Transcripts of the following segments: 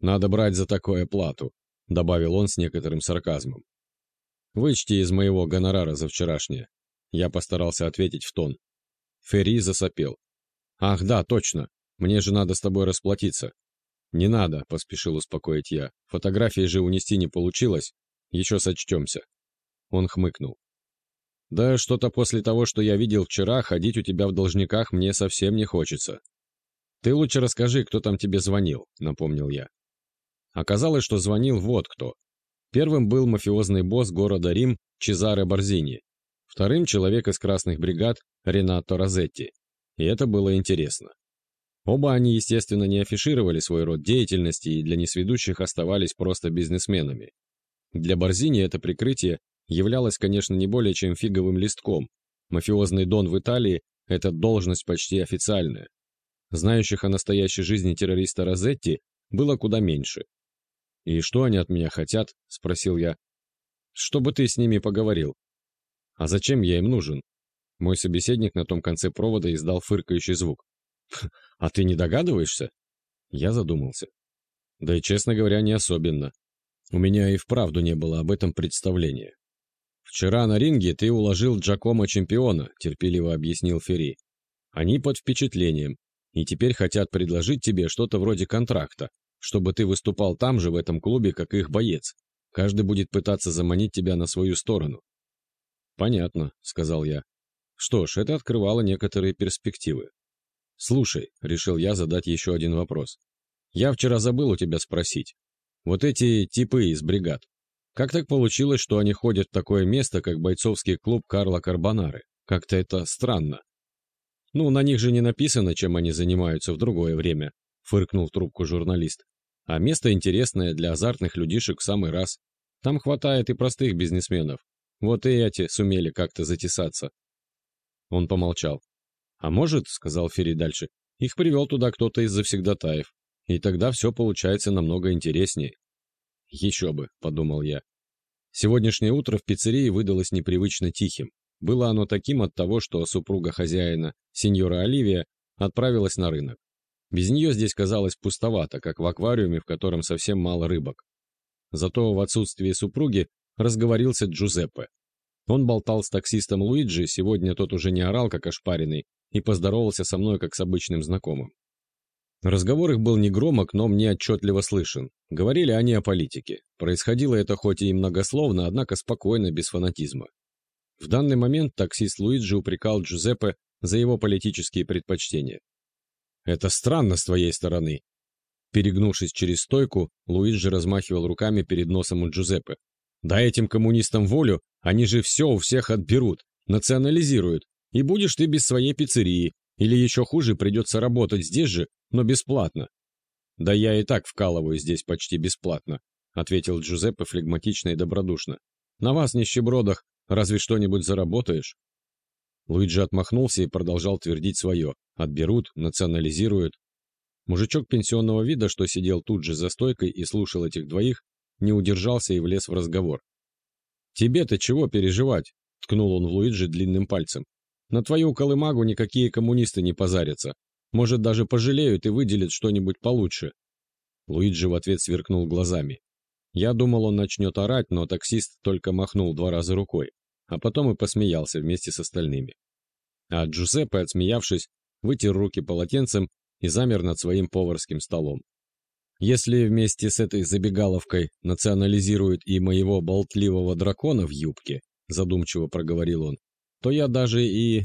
Надо брать за такое плату», — добавил он с некоторым сарказмом. «Вычти из моего гонорара за вчерашнее». Я постарался ответить в тон. Ферри засопел. «Ах, да, точно. Мне же надо с тобой расплатиться». «Не надо», — поспешил успокоить я. «Фотографии же унести не получилось. Еще сочтемся». Он хмыкнул. «Да что-то после того, что я видел вчера, ходить у тебя в должниках мне совсем не хочется. Ты лучше расскажи, кто там тебе звонил», — напомнил я. Оказалось, что звонил вот кто. Первым был мафиозный босс города Рим Чезаре Борзини. Вторым — человек из красных бригад Ренато Розетти. И это было интересно. Оба они, естественно, не афишировали свой род деятельности и для несведущих оставались просто бизнесменами. Для Борзини это прикрытие являлось, конечно, не более чем фиговым листком. Мафиозный дон в Италии – это должность почти официальная. Знающих о настоящей жизни террориста Розетти было куда меньше. «И что они от меня хотят?» – спросил я. «Чтобы ты с ними поговорил». «А зачем я им нужен?» Мой собеседник на том конце провода издал фыркающий звук. «А ты не догадываешься?» Я задумался. Да и, честно говоря, не особенно. У меня и вправду не было об этом представления. «Вчера на ринге ты уложил Джакомо чемпиона», — терпеливо объяснил Ферри. «Они под впечатлением, и теперь хотят предложить тебе что-то вроде контракта, чтобы ты выступал там же, в этом клубе, как их боец. Каждый будет пытаться заманить тебя на свою сторону». «Понятно», — сказал я. Что ж, это открывало некоторые перспективы. «Слушай», — решил я задать еще один вопрос. «Я вчера забыл у тебя спросить. Вот эти типы из бригад. Как так получилось, что они ходят в такое место, как бойцовский клуб Карла Карбонары? Как-то это странно». «Ну, на них же не написано, чем они занимаются в другое время», — фыркнул в трубку журналист. «А место интересное для азартных людишек в самый раз. Там хватает и простых бизнесменов. Вот и эти сумели как-то затесаться». Он помолчал. А может, сказал Ферри дальше, их привел туда кто-то из завсегдатаев. И тогда все получается намного интереснее. Еще бы, подумал я. Сегодняшнее утро в пиццерии выдалось непривычно тихим. Было оно таким от того, что супруга хозяина, сеньора Оливия, отправилась на рынок. Без нее здесь казалось пустовато, как в аквариуме, в котором совсем мало рыбок. Зато в отсутствие супруги разговорился Джузеппе. Он болтал с таксистом Луиджи, сегодня тот уже не орал, как ошпаренный, и поздоровался со мной, как с обычным знакомым. Разговор их был негромок, но мне отчетливо слышен. Говорили они о политике. Происходило это хоть и многословно, однако спокойно, без фанатизма. В данный момент таксист Луиджи упрекал Джузеппе за его политические предпочтения. «Это странно с твоей стороны». Перегнувшись через стойку, Луиджи размахивал руками перед носом у Джузеппе. «Дай этим коммунистам волю, они же все у всех отберут, национализируют, и будешь ты без своей пиццерии, или еще хуже, придется работать здесь же, но бесплатно. Да я и так вкалываю здесь почти бесплатно, ответил Джузеппе флегматично и добродушно. На вас, нищебродах, разве что-нибудь заработаешь? Луиджи отмахнулся и продолжал твердить свое. Отберут, национализируют. Мужичок пенсионного вида, что сидел тут же за стойкой и слушал этих двоих, не удержался и влез в разговор. «Тебе-то чего переживать?» — ткнул он в Луиджи длинным пальцем. На твою колымагу никакие коммунисты не позарятся. Может, даже пожалеют и выделят что-нибудь получше». Луиджи в ответ сверкнул глазами. Я думал, он начнет орать, но таксист только махнул два раза рукой, а потом и посмеялся вместе с остальными. А Джузеппе, отсмеявшись, вытер руки полотенцем и замер над своим поварским столом. Если вместе с этой забегаловкой национализируют и моего болтливого дракона в юбке, задумчиво проговорил он, то я даже и...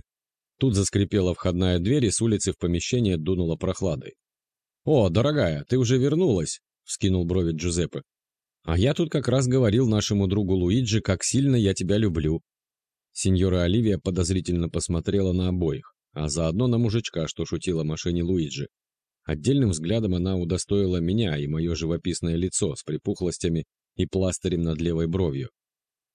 Тут заскрипела входная дверь, и с улицы в помещение дунуло прохладой. «О, дорогая, ты уже вернулась!» — вскинул брови Джузеппе. «А я тут как раз говорил нашему другу Луиджи, как сильно я тебя люблю». Сеньора Оливия подозрительно посмотрела на обоих, а заодно на мужичка, что шутила о машине Луиджи. Отдельным взглядом она удостоила меня и мое живописное лицо с припухлостями и пластырем над левой бровью.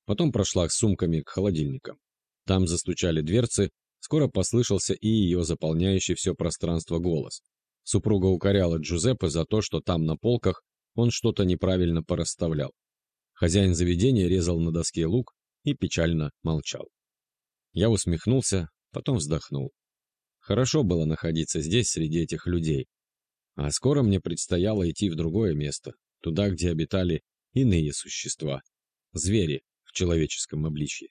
Потом прошла с сумками к холодильникам. Там застучали дверцы, скоро послышался и ее заполняющий все пространство голос. Супруга укоряла Джузеппе за то, что там на полках он что-то неправильно порасставлял. Хозяин заведения резал на доске лук и печально молчал. Я усмехнулся, потом вздохнул. Хорошо было находиться здесь, среди этих людей. А скоро мне предстояло идти в другое место, туда, где обитали иные существа, звери в человеческом обличье.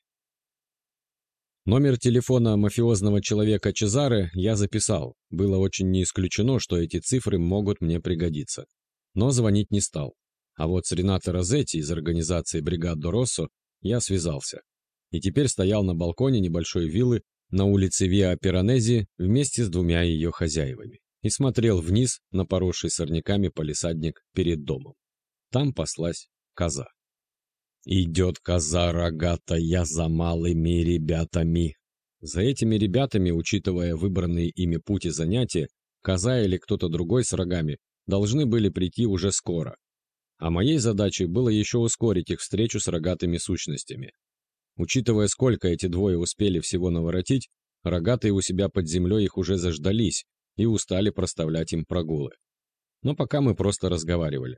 Номер телефона мафиозного человека Чезаре я записал. Было очень не исключено, что эти цифры могут мне пригодиться. Но звонить не стал. А вот с Ренато Розетти из организации «Бригадо Россо» я связался. И теперь стоял на балконе небольшой виллы на улице Виа Пиранези вместе с двумя ее хозяевами и смотрел вниз на поросший сорняками полисадник перед домом. Там паслась коза. Идет коза рогатая за малыми ребятами. За этими ребятами, учитывая выбранные ими пути занятия, коза или кто-то другой с рогами должны были прийти уже скоро. А моей задачей было еще ускорить их встречу с рогатыми сущностями. Учитывая, сколько эти двое успели всего наворотить, рогатые у себя под землей их уже заждались и устали проставлять им прогулы. Но пока мы просто разговаривали.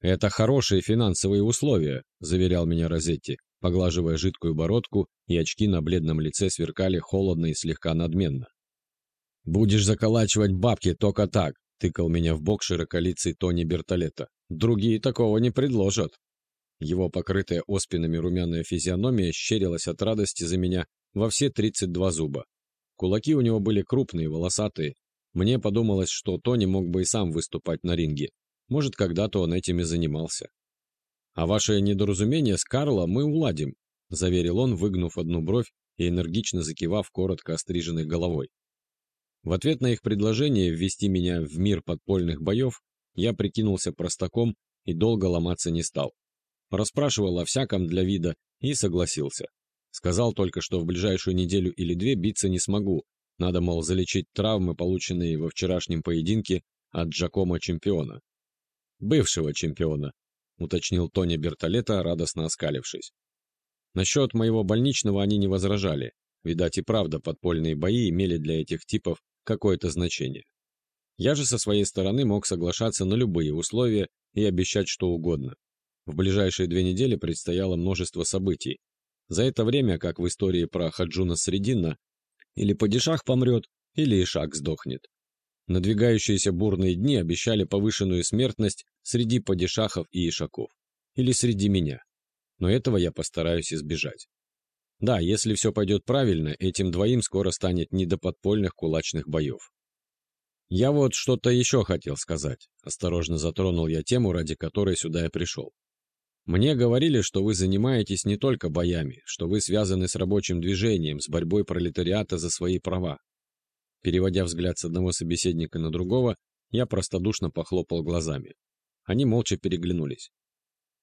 «Это хорошие финансовые условия», — заверял меня Розетти, поглаживая жидкую бородку, и очки на бледном лице сверкали холодно и слегка надменно. «Будешь заколачивать бабки только так», — тыкал меня в бок широколицый Тони Бертолетто. «Другие такого не предложат». Его покрытая оспинами румяная физиономия щерилась от радости за меня во все 32 зуба. Кулаки у него были крупные, волосатые. Мне подумалось, что Тони мог бы и сам выступать на ринге, может, когда-то он этим и занимался. «А ваше недоразумение с Карло мы уладим», — заверил он, выгнув одну бровь и энергично закивав коротко остриженной головой. В ответ на их предложение ввести меня в мир подпольных боев, я прикинулся простаком и долго ломаться не стал. Расспрашивал о всяком для вида и согласился. Сказал только, что в ближайшую неделю или две биться не смогу, надо, мол, залечить травмы, полученные во вчерашнем поединке от Джакома чемпиона бывшего чемпиона», уточнил Тони Бертолета, радостно оскалившись. Насчет моего больничного они не возражали. Видать и правда, подпольные бои имели для этих типов какое-то значение. Я же со своей стороны мог соглашаться на любые условия и обещать что угодно. В ближайшие две недели предстояло множество событий. За это время, как в истории про Хаджуна Срединна, или падишах помрет, или Ишак сдохнет. Надвигающиеся бурные дни обещали повышенную смертность среди падишахов и ишаков. Или среди меня. Но этого я постараюсь избежать. Да, если все пойдет правильно, этим двоим скоро станет не до подпольных кулачных боев. Я вот что-то еще хотел сказать. Осторожно затронул я тему, ради которой сюда я пришел. Мне говорили, что вы занимаетесь не только боями, что вы связаны с рабочим движением, с борьбой пролетариата за свои права. Переводя взгляд с одного собеседника на другого, я простодушно похлопал глазами. Они молча переглянулись.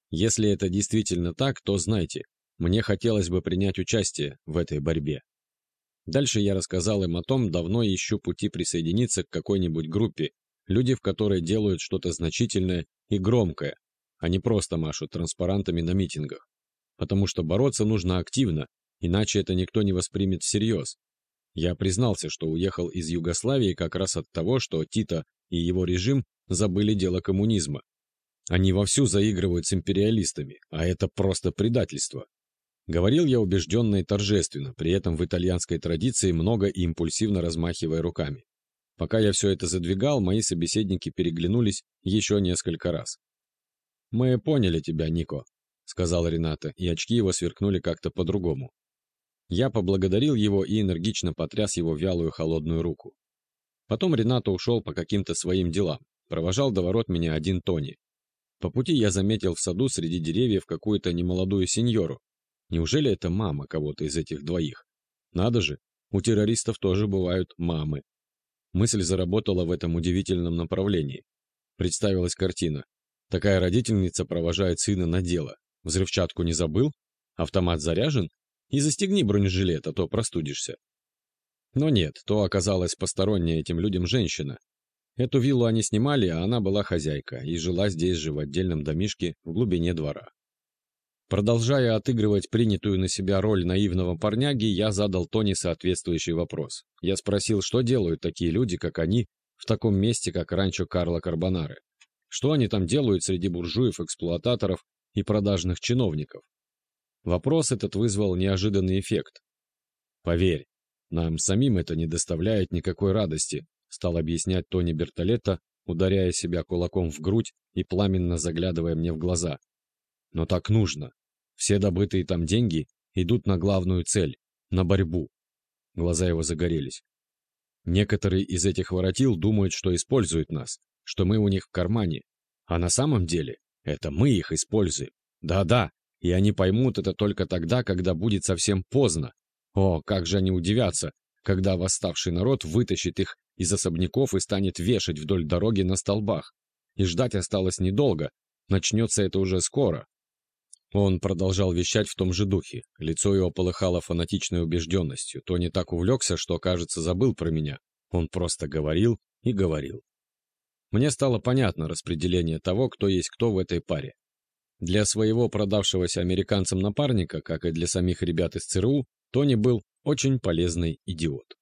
Если это действительно так, то знайте, мне хотелось бы принять участие в этой борьбе. Дальше я рассказал им о том, давно ищу пути присоединиться к какой-нибудь группе, люди в которой делают что-то значительное и громкое, а не просто машут транспарантами на митингах. Потому что бороться нужно активно, иначе это никто не воспримет всерьез, я признался, что уехал из Югославии как раз от того, что Тита и его режим забыли дело коммунизма. Они вовсю заигрывают с империалистами, а это просто предательство. Говорил я убежденно и торжественно, при этом в итальянской традиции много и импульсивно размахивая руками. Пока я все это задвигал, мои собеседники переглянулись еще несколько раз. «Мы поняли тебя, Нико», — сказал Рената, и очки его сверкнули как-то по-другому. Я поблагодарил его и энергично потряс его вялую холодную руку. Потом Ренато ушел по каким-то своим делам, провожал до ворот меня один Тони. По пути я заметил в саду среди деревьев какую-то немолодую сеньору. Неужели это мама кого-то из этих двоих? Надо же, у террористов тоже бывают мамы. Мысль заработала в этом удивительном направлении. Представилась картина. Такая родительница провожает сына на дело. Взрывчатку не забыл? Автомат заряжен? И застегни бронежилет, а то простудишься. Но нет, то оказалась посторонняя этим людям женщина. Эту виллу они снимали, а она была хозяйка и жила здесь же в отдельном домишке в глубине двора. Продолжая отыгрывать принятую на себя роль наивного парняги, я задал Тони соответствующий вопрос. Я спросил, что делают такие люди, как они, в таком месте, как ранчо Карла Карбонары. Что они там делают среди буржуев, эксплуататоров и продажных чиновников? Вопрос этот вызвал неожиданный эффект. «Поверь, нам самим это не доставляет никакой радости», стал объяснять Тони Бертолетто, ударяя себя кулаком в грудь и пламенно заглядывая мне в глаза. «Но так нужно. Все добытые там деньги идут на главную цель — на борьбу». Глаза его загорелись. Некоторые из этих воротил думают, что используют нас, что мы у них в кармане. А на самом деле это мы их используем. Да-да, и они поймут это только тогда, когда будет совсем поздно. О, как же они удивятся, когда восставший народ вытащит их из особняков и станет вешать вдоль дороги на столбах. И ждать осталось недолго, начнется это уже скоро. Он продолжал вещать в том же духе. Лицо его полыхало фанатичной убежденностью. То не так увлекся, что, кажется, забыл про меня. Он просто говорил и говорил. Мне стало понятно распределение того, кто есть кто в этой паре. Для своего продавшегося американцам напарника, как и для самих ребят из ЦРУ, Тони был очень полезный идиот.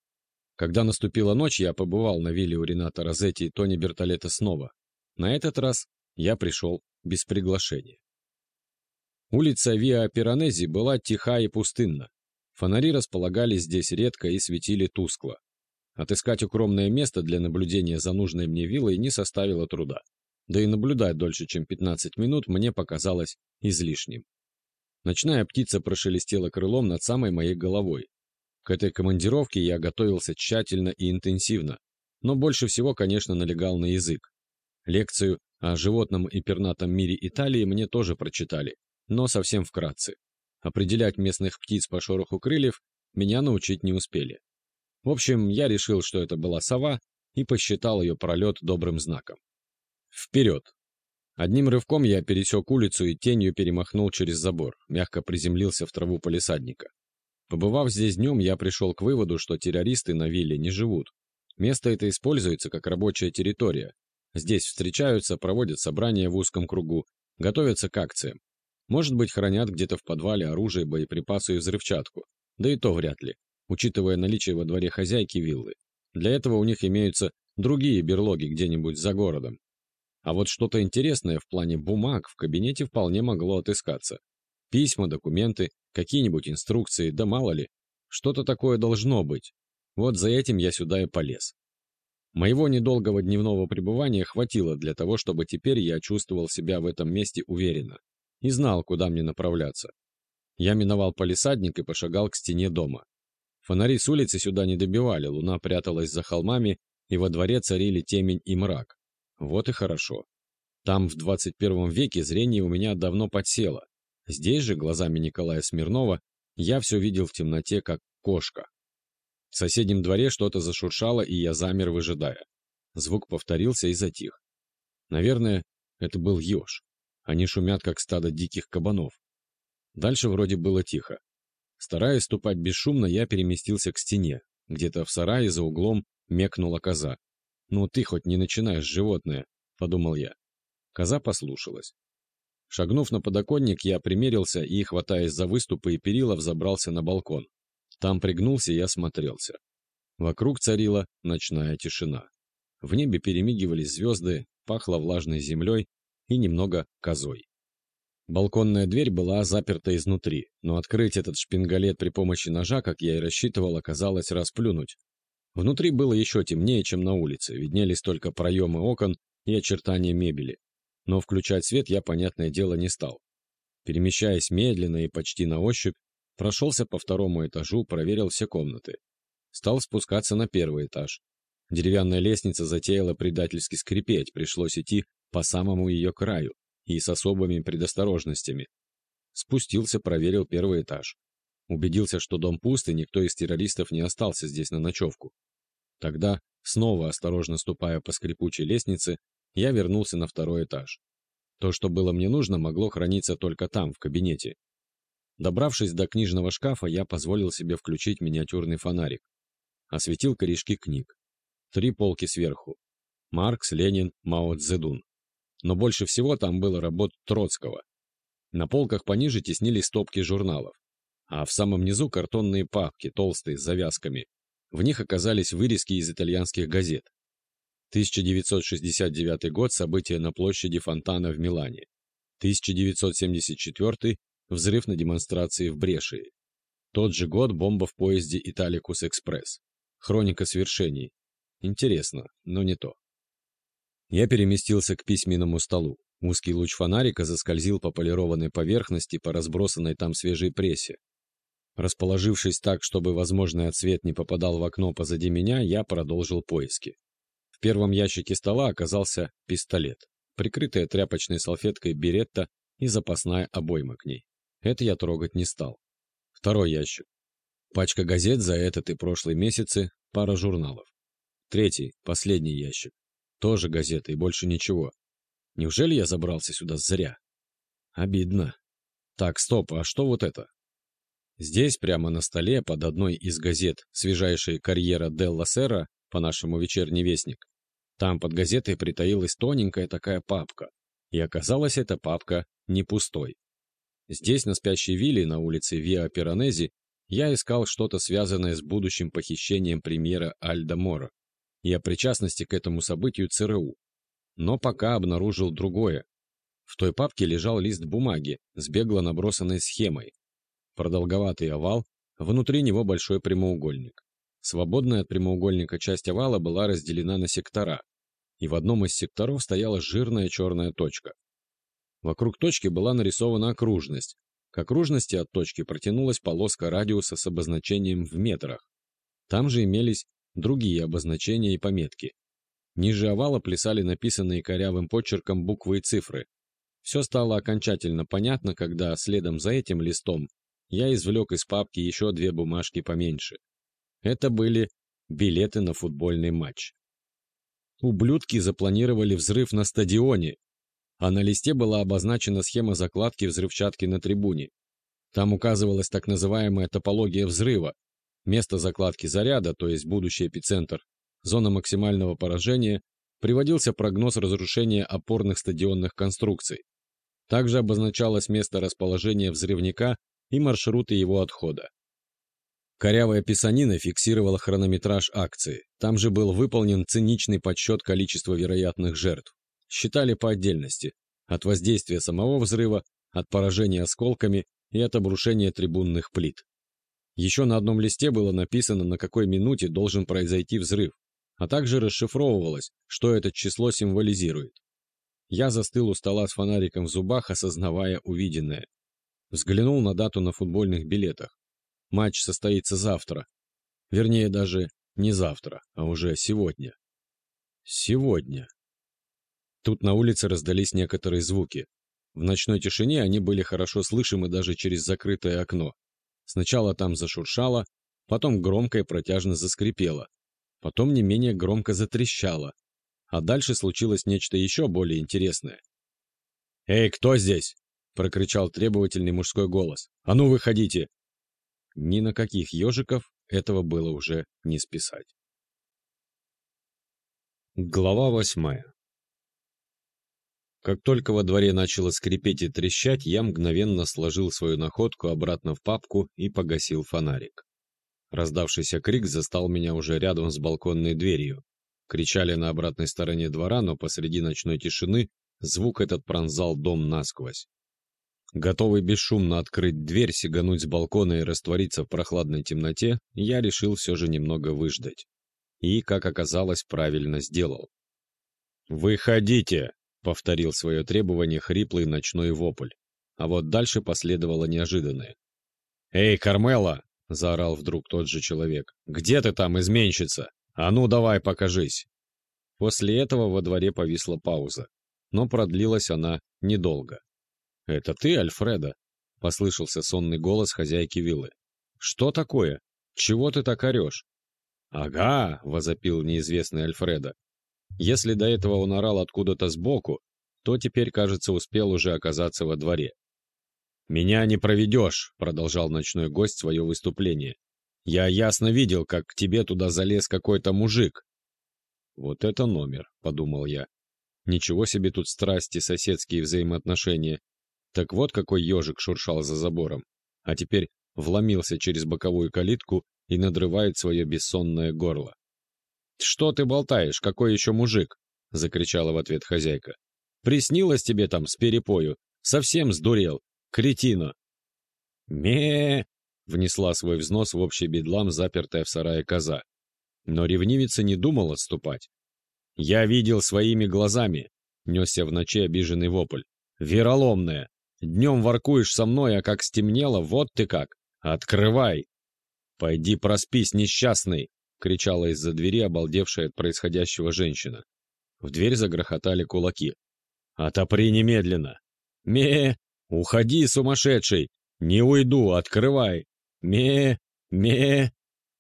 Когда наступила ночь, я побывал на вилле у Рената Розетти и Тони Бертолета снова. На этот раз я пришел без приглашения. Улица Виа Пиранези была тиха и пустынна. Фонари располагались здесь редко и светили тускло. Отыскать укромное место для наблюдения за нужной мне виллой не составило труда. Да и наблюдать дольше, чем 15 минут, мне показалось излишним. Ночная птица прошелестела крылом над самой моей головой, к этой командировке я готовился тщательно и интенсивно, но больше всего, конечно, налегал на язык. Лекцию о животном и пернатом мире Италии мне тоже прочитали, но совсем вкратце. Определять местных птиц по шороху крыльев меня научить не успели. В общем, я решил, что это была сова, и посчитал ее пролет добрым знаком. Вперед! Одним рывком я пересек улицу и тенью перемахнул через забор, мягко приземлился в траву полисадника. Побывав здесь днем, я пришел к выводу, что террористы на вилле не живут. Место это используется как рабочая территория. Здесь встречаются, проводят собрания в узком кругу, готовятся к акциям. Может быть, хранят где-то в подвале оружие, боеприпасы и взрывчатку. Да и то вряд ли, учитывая наличие во дворе хозяйки виллы. Для этого у них имеются другие берлоги где-нибудь за городом. А вот что-то интересное в плане бумаг в кабинете вполне могло отыскаться. Письма, документы, какие-нибудь инструкции, да мало ли. Что-то такое должно быть. Вот за этим я сюда и полез. Моего недолгого дневного пребывания хватило для того, чтобы теперь я чувствовал себя в этом месте уверенно и знал, куда мне направляться. Я миновал полисадник и пошагал к стене дома. Фонари с улицы сюда не добивали, луна пряталась за холмами, и во дворе царили темень и мрак. Вот и хорошо. Там в 21 веке зрение у меня давно подсело, Здесь же, глазами Николая Смирнова, я все видел в темноте, как кошка. В соседнем дворе что-то зашуршало, и я замер, выжидая. Звук повторился и затих. Наверное, это был еж. Они шумят, как стадо диких кабанов. Дальше вроде было тихо. Стараясь ступать бесшумно, я переместился к стене. Где-то в сарае за углом мекнула коза. «Ну ты хоть не начинаешь, животное», — подумал я. Коза послушалась. Шагнув на подоконник, я примерился и, хватаясь за выступы и перила, взобрался на балкон. Там пригнулся и осмотрелся. Вокруг царила ночная тишина. В небе перемигивались звезды, пахло влажной землей и немного козой. Балконная дверь была заперта изнутри, но открыть этот шпингалет при помощи ножа, как я и рассчитывал, оказалось расплюнуть. Внутри было еще темнее, чем на улице, виднелись только проемы окон и очертания мебели но включать свет я, понятное дело, не стал. Перемещаясь медленно и почти на ощупь, прошелся по второму этажу, проверил все комнаты. Стал спускаться на первый этаж. Деревянная лестница затеяла предательски скрипеть, пришлось идти по самому ее краю и с особыми предосторожностями. Спустился, проверил первый этаж. Убедился, что дом пуст и никто из террористов не остался здесь на ночевку. Тогда, снова осторожно ступая по скрипучей лестнице, я вернулся на второй этаж. То, что было мне нужно, могло храниться только там, в кабинете. Добравшись до книжного шкафа, я позволил себе включить миниатюрный фонарик. Осветил корешки книг. Три полки сверху. Маркс, Ленин, Мао Цзэдун. Но больше всего там было работ Троцкого. На полках пониже теснились стопки журналов. А в самом низу картонные папки, толстые, с завязками. В них оказались вырезки из итальянских газет. 1969 год – события на площади Фонтана в Милане. 1974 – взрыв на демонстрации в Брешии. Тот же год – бомба в поезде Италикус Экспресс. Хроника свершений. Интересно, но не то. Я переместился к письменному столу. Узкий луч фонарика заскользил по полированной поверхности по разбросанной там свежей прессе. Расположившись так, чтобы возможный отсвет не попадал в окно позади меня, я продолжил поиски. В первом ящике стола оказался пистолет, прикрытая тряпочной салфеткой беретта и запасная обойма к ней. Это я трогать не стал. Второй ящик. Пачка газет за этот и прошлый месяцы, пара журналов. Третий, последний ящик. Тоже газеты и больше ничего. Неужели я забрался сюда зря? Обидно. Так, стоп, а что вот это? Здесь, прямо на столе, под одной из газет, свежайшей карьера Делла Сера, по-нашему вечерний вестник, там под газетой притаилась тоненькая такая папка. И оказалась эта папка не пустой. Здесь, на спящей вилле на улице Виа Пиранези, я искал что-то связанное с будущим похищением премьера Альда Мора и о причастности к этому событию ЦРУ. Но пока обнаружил другое. В той папке лежал лист бумаги с бегло набросанной схемой. Продолговатый овал, внутри него большой прямоугольник. Свободная от прямоугольника часть овала была разделена на сектора, и в одном из секторов стояла жирная черная точка. Вокруг точки была нарисована окружность. К окружности от точки протянулась полоска радиуса с обозначением в метрах. Там же имелись другие обозначения и пометки. Ниже овала плясали написанные корявым почерком буквы и цифры. Все стало окончательно понятно, когда следом за этим листом я извлек из папки еще две бумажки поменьше. Это были билеты на футбольный матч. Ублюдки запланировали взрыв на стадионе, а на листе была обозначена схема закладки взрывчатки на трибуне. Там указывалась так называемая топология взрыва, место закладки заряда, то есть будущий эпицентр, зона максимального поражения, приводился прогноз разрушения опорных стадионных конструкций. Также обозначалось место расположения взрывника и маршруты его отхода. Корявая писанина фиксировала хронометраж акции. Там же был выполнен циничный подсчет количества вероятных жертв. Считали по отдельности. От воздействия самого взрыва, от поражения осколками и от обрушения трибунных плит. Еще на одном листе было написано, на какой минуте должен произойти взрыв, а также расшифровывалось, что это число символизирует. Я застыл у стола с фонариком в зубах, осознавая увиденное. Взглянул на дату на футбольных билетах. Матч состоится завтра. Вернее, даже не завтра, а уже сегодня. Сегодня. Тут на улице раздались некоторые звуки. В ночной тишине они были хорошо слышимы даже через закрытое окно. Сначала там зашуршало, потом громко и протяжно заскрипело, потом не менее громко затрещало, а дальше случилось нечто еще более интересное. «Эй, кто здесь?» — прокричал требовательный мужской голос. «А ну, выходите!» Ни на каких ежиков этого было уже не списать. Глава восьмая Как только во дворе начало скрипеть и трещать, я мгновенно сложил свою находку обратно в папку и погасил фонарик. Раздавшийся крик застал меня уже рядом с балконной дверью. Кричали на обратной стороне двора, но посреди ночной тишины звук этот пронзал дом насквозь. Готовый бесшумно открыть дверь, сигануть с балкона и раствориться в прохладной темноте, я решил все же немного выждать. И, как оказалось, правильно сделал. «Выходите!» — повторил свое требование хриплый ночной вопль. А вот дальше последовало неожиданное. «Эй, Кармела!» — заорал вдруг тот же человек. «Где ты там, изменщица? А ну давай, покажись!» После этого во дворе повисла пауза, но продлилась она недолго. «Это ты, Альфреда?» — послышался сонный голос хозяйки виллы. «Что такое? Чего ты так орешь?» «Ага!» — возопил неизвестный Альфреда. Если до этого он орал откуда-то сбоку, то теперь, кажется, успел уже оказаться во дворе. «Меня не проведешь!» — продолжал ночной гость свое выступление. «Я ясно видел, как к тебе туда залез какой-то мужик». «Вот это номер», — подумал я. «Ничего себе тут страсти, соседские взаимоотношения. Так вот какой ежик шуршал за забором, а теперь вломился через боковую калитку и надрывает свое бессонное горло. «Что ты болтаешь? Какой еще мужик?» — закричала в ответ хозяйка. «Приснилось тебе там с перепою? Совсем сдурел? Кретина!» ме внесла свой взнос в общий бедлам, запертая в сарае коза. Но ревнивица не думал отступать. «Я видел своими глазами!» — несся в ночи обиженный вопль. «Вероломная! Днем воркуешь со мной, а как стемнело, вот ты как! Открывай!» «Пойди проспись, несчастный!» — кричала из-за двери обалдевшая от происходящего женщина. В дверь загрохотали кулаки. «Отопри немедленно!» «Ме! Уходи, сумасшедший! Не уйду, открывай! Ме! Ме!»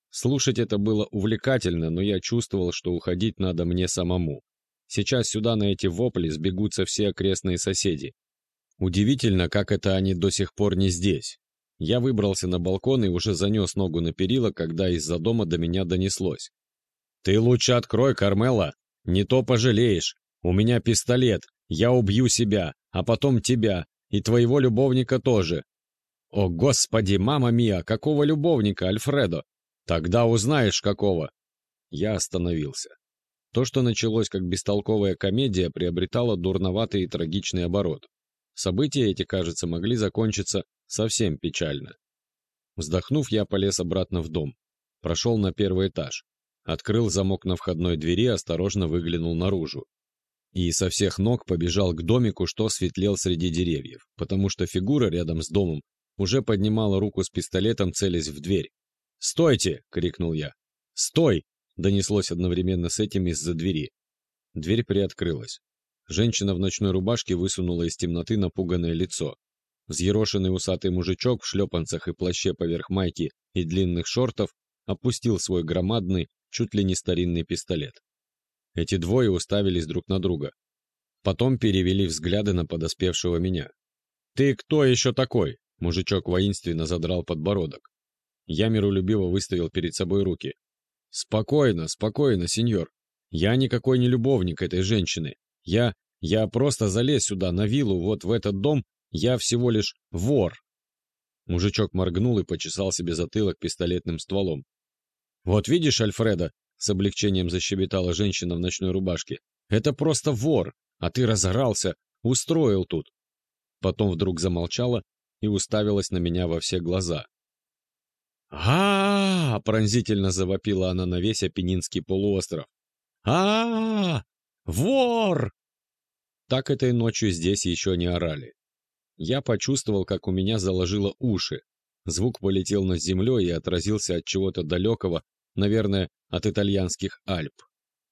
Слушать это было увлекательно, но я чувствовал, что уходить надо мне самому. Сейчас сюда на эти вопли сбегутся все окрестные соседи. Удивительно, как это они до сих пор не здесь. Я выбрался на балкон и уже занес ногу на перила, когда из-за дома до меня донеслось. «Ты лучше открой, Кармела! Не то пожалеешь! У меня пистолет! Я убью себя, а потом тебя, и твоего любовника тоже!» «О, господи, мама мия, какого любовника, Альфредо? Тогда узнаешь, какого!» Я остановился. То, что началось как бестолковая комедия, приобретало дурноватый и трагичный оборот. События эти, кажется, могли закончиться совсем печально. Вздохнув, я полез обратно в дом. Прошел на первый этаж. Открыл замок на входной двери, осторожно выглянул наружу. И со всех ног побежал к домику, что светлел среди деревьев, потому что фигура рядом с домом уже поднимала руку с пистолетом, целясь в дверь. «Стойте!» — крикнул я. «Стой!» — донеслось одновременно с этим из-за двери. Дверь приоткрылась. Женщина в ночной рубашке высунула из темноты напуганное лицо. Взъерошенный усатый мужичок в шлепанцах и плаще поверх майки и длинных шортов опустил свой громадный, чуть ли не старинный пистолет. Эти двое уставились друг на друга. Потом перевели взгляды на подоспевшего меня. «Ты кто еще такой?» Мужичок воинственно задрал подбородок. Я миролюбиво выставил перед собой руки. «Спокойно, спокойно, сеньор. Я никакой не любовник этой женщины. Я... я просто залез сюда, на виллу, вот в этот дом. Я всего лишь вор. Мужичок моргнул и почесал себе затылок пистолетным стволом. «Вот видишь, Альфреда?» — с облегчением защебетала женщина в ночной рубашке. «Это просто вор, а ты разорался, устроил тут». Потом вдруг замолчала и уставилась на меня во все глаза. а, -а, -а пронзительно завопила она на весь Апеннинский полуостров. а, -а, -а Вор!» Так этой ночью здесь еще не орали. Я почувствовал, как у меня заложило уши. Звук полетел над землей и отразился от чего-то далекого, наверное, от итальянских Альп.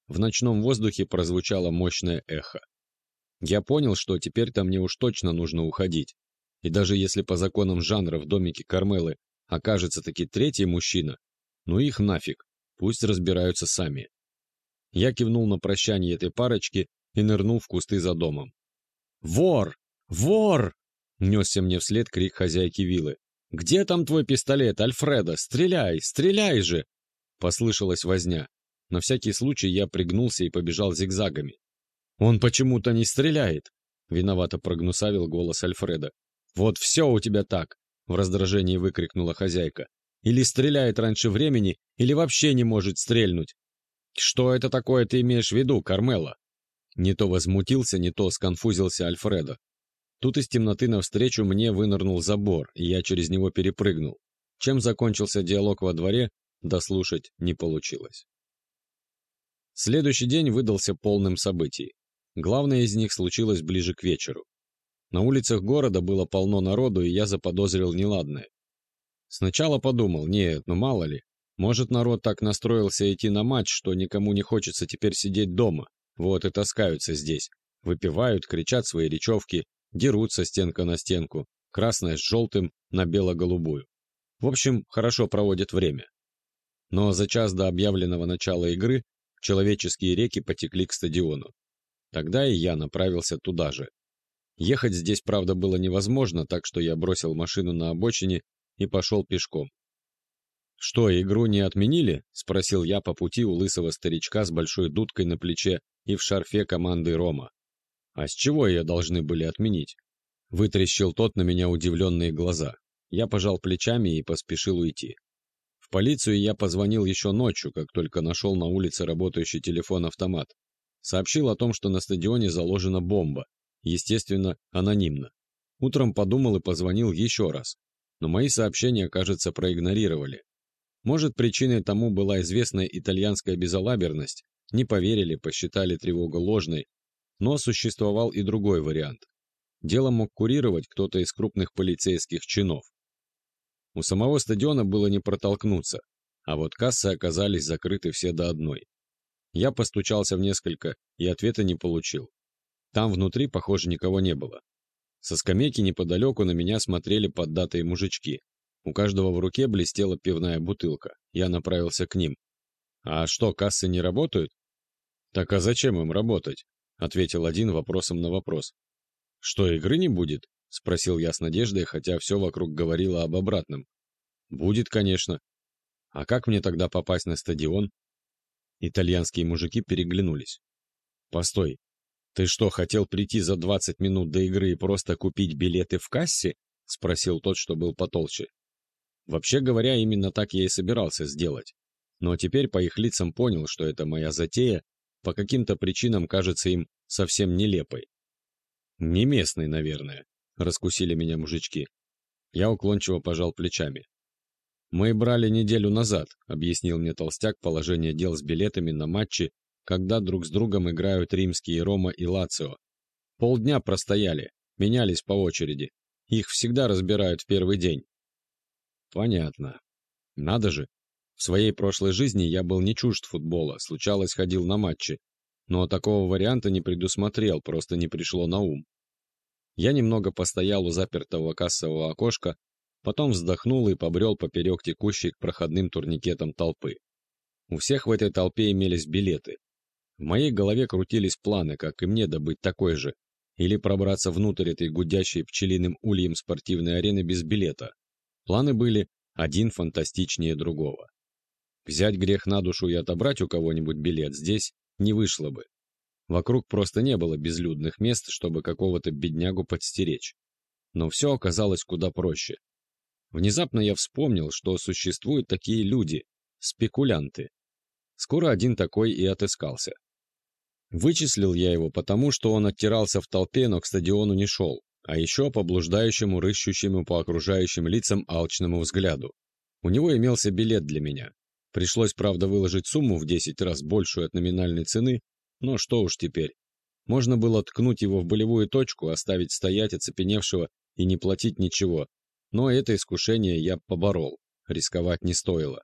В ночном воздухе прозвучало мощное эхо. Я понял, что теперь-то мне уж точно нужно уходить. И даже если по законам жанра в домике Кармелы окажется таки третий мужчина, ну их нафиг, пусть разбираются сами. Я кивнул на прощание этой парочки и нырнул в кусты за домом. «Вор! Вор!» — несся мне вслед крик хозяйки виллы. «Где там твой пистолет, Альфредо? Стреляй! Стреляй же!» Послышалась возня. На всякий случай я пригнулся и побежал зигзагами. «Он почему-то не стреляет!» — виновато прогнусавил голос Альфреда. «Вот все у тебя так!» — в раздражении выкрикнула хозяйка. «Или стреляет раньше времени, или вообще не может стрельнуть!» «Что это такое ты имеешь в виду, Кармела?» Не то возмутился, не то сконфузился Альфредо. Тут из темноты навстречу мне вынырнул забор, и я через него перепрыгнул. Чем закончился диалог во дворе, дослушать не получилось. Следующий день выдался полным событий. Главное из них случилось ближе к вечеру. На улицах города было полно народу, и я заподозрил неладное. Сначала подумал, нет, ну мало ли, может народ так настроился идти на матч, что никому не хочется теперь сидеть дома, вот и таскаются здесь, выпивают, кричат свои речевки, дерутся стенка на стенку, красное с желтым на бело-голубую. В общем, хорошо проводят время. Но за час до объявленного начала игры человеческие реки потекли к стадиону. Тогда и я направился туда же. Ехать здесь, правда, было невозможно, так что я бросил машину на обочине и пошел пешком. «Что, игру не отменили?» — спросил я по пути у лысого старичка с большой дудкой на плече и в шарфе команды Рома. «А с чего ее должны были отменить?» Вытрящил тот на меня удивленные глаза. Я пожал плечами и поспешил уйти. В полицию я позвонил еще ночью, как только нашел на улице работающий телефон-автомат. Сообщил о том, что на стадионе заложена бомба. Естественно, анонимно. Утром подумал и позвонил еще раз. Но мои сообщения, кажется, проигнорировали. Может, причиной тому была известная итальянская безалаберность, не поверили, посчитали тревогу ложной, но существовал и другой вариант. Дело мог курировать кто-то из крупных полицейских чинов. У самого стадиона было не протолкнуться, а вот кассы оказались закрыты все до одной. Я постучался в несколько и ответа не получил. Там внутри, похоже, никого не было. Со скамейки неподалеку на меня смотрели поддатые мужички. У каждого в руке блестела пивная бутылка. Я направился к ним. «А что, кассы не работают?» «Так а зачем им работать?» — ответил один вопросом на вопрос. «Что, игры не будет?» — спросил я с надеждой, хотя все вокруг говорило об обратном. «Будет, конечно. А как мне тогда попасть на стадион?» Итальянские мужики переглянулись. «Постой, ты что, хотел прийти за 20 минут до игры и просто купить билеты в кассе?» — спросил тот, что был потолще. Вообще говоря, именно так я и собирался сделать. Но теперь по их лицам понял, что это моя затея, по каким-то причинам кажется им совсем нелепой. «Не местный, наверное», — раскусили меня мужички. Я уклончиво пожал плечами. «Мы брали неделю назад», — объяснил мне толстяк положение дел с билетами на матчи, когда друг с другом играют римские Рома и Лацио. Полдня простояли, менялись по очереди. Их всегда разбирают в первый день. Понятно. Надо же. В своей прошлой жизни я был не чужд футбола, случалось ходил на матчи. Но такого варианта не предусмотрел, просто не пришло на ум. Я немного постоял у запертого кассового окошка, потом вздохнул и побрел поперек текущей к проходным турникетам толпы. У всех в этой толпе имелись билеты. В моей голове крутились планы, как и мне добыть такой же, или пробраться внутрь этой гудящей пчелиным ульем спортивной арены без билета. Планы были один фантастичнее другого. Взять грех на душу и отобрать у кого-нибудь билет здесь не вышло бы. Вокруг просто не было безлюдных мест, чтобы какого-то беднягу подстеречь. Но все оказалось куда проще. Внезапно я вспомнил, что существуют такие люди – спекулянты. Скоро один такой и отыскался. Вычислил я его потому, что он оттирался в толпе, но к стадиону не шел, а еще по блуждающему, рыщущему по окружающим лицам алчному взгляду. У него имелся билет для меня. Пришлось, правда, выложить сумму в 10 раз большую от номинальной цены, но что уж теперь. Можно было ткнуть его в болевую точку, оставить стоять оцепеневшего и не платить ничего. Но это искушение я поборол, рисковать не стоило.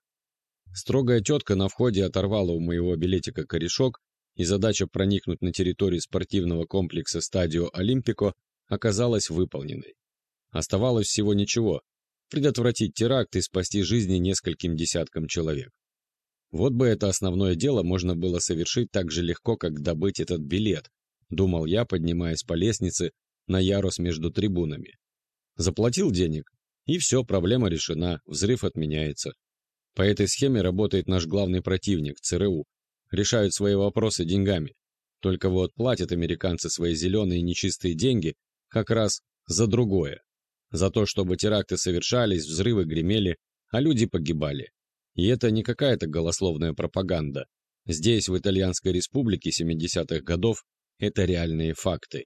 Строгая тетка на входе оторвала у моего билетика корешок, и задача проникнуть на территорию спортивного комплекса «Стадио Олимпико» оказалась выполненной. Оставалось всего ничего – предотвратить теракт и спасти жизни нескольким десяткам человек. Вот бы это основное дело можно было совершить так же легко, как добыть этот билет, думал я, поднимаясь по лестнице на ярус между трибунами. Заплатил денег, и все, проблема решена, взрыв отменяется. По этой схеме работает наш главный противник, ЦРУ. Решают свои вопросы деньгами. Только вот платят американцы свои зеленые нечистые деньги как раз за другое. За то, чтобы теракты совершались, взрывы гремели, а люди погибали. И это не какая-то голословная пропаганда. Здесь, в Итальянской республике 70-х годов, это реальные факты.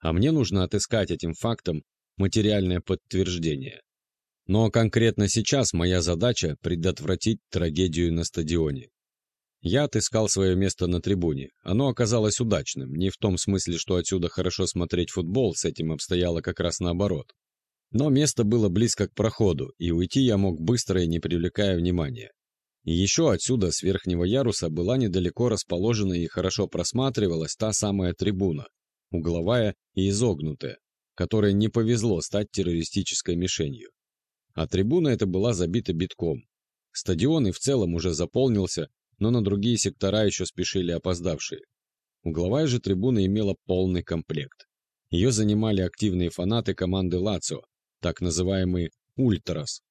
А мне нужно отыскать этим фактом материальное подтверждение. Но конкретно сейчас моя задача – предотвратить трагедию на стадионе. Я отыскал свое место на трибуне. Оно оказалось удачным, не в том смысле, что отсюда хорошо смотреть футбол, с этим обстояло как раз наоборот. Но место было близко к проходу, и уйти я мог быстро и не привлекая внимания. Еще отсюда, с верхнего яруса, была недалеко расположена и хорошо просматривалась та самая трибуна, угловая и изогнутая, которой не повезло стать террористической мишенью. А трибуна эта была забита битком. Стадион и в целом уже заполнился, но на другие сектора еще спешили опоздавшие. Угловая же трибуна имела полный комплект. Ее занимали активные фанаты команды «Лацио», так называемые «Ультрас».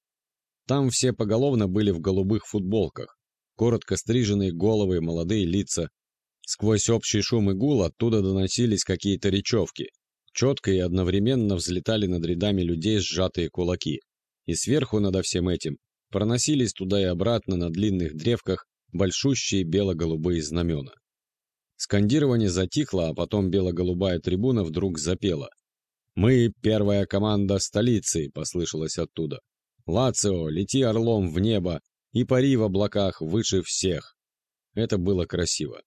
Там все поголовно были в голубых футболках, коротко стриженные головы, молодые лица. Сквозь общий шум и гул оттуда доносились какие-то речевки. Четко и одновременно взлетали над рядами людей сжатые кулаки. И сверху над всем этим проносились туда и обратно на длинных древках большущие бело-голубые знамена. Скандирование затихло, а потом бело-голубая трибуна вдруг запела. «Мы — первая команда столицы», — послышалось оттуда. «Лацио, лети орлом в небо и пари в облаках выше всех». Это было красиво.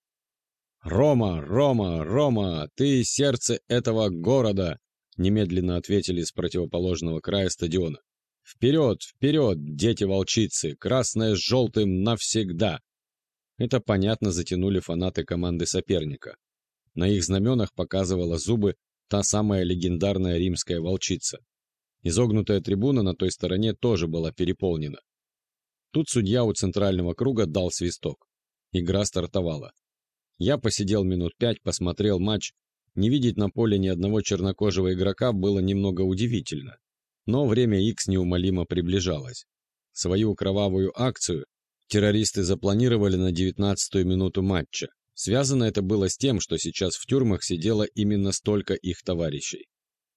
«Рома, Рома, Рома, ты сердце этого города!» немедленно ответили с противоположного края стадиона. «Вперед, вперед, дети-волчицы! Красное с желтым навсегда!» Это понятно затянули фанаты команды соперника. На их знаменах показывала зубы та самая легендарная римская волчица. Изогнутая трибуна на той стороне тоже была переполнена. Тут судья у центрального круга дал свисток. Игра стартовала. Я посидел минут пять, посмотрел матч. Не видеть на поле ни одного чернокожего игрока было немного удивительно. Но время X неумолимо приближалось. Свою кровавую акцию террористы запланировали на 19-ю минуту матча. Связано это было с тем, что сейчас в тюрьмах сидело именно столько их товарищей.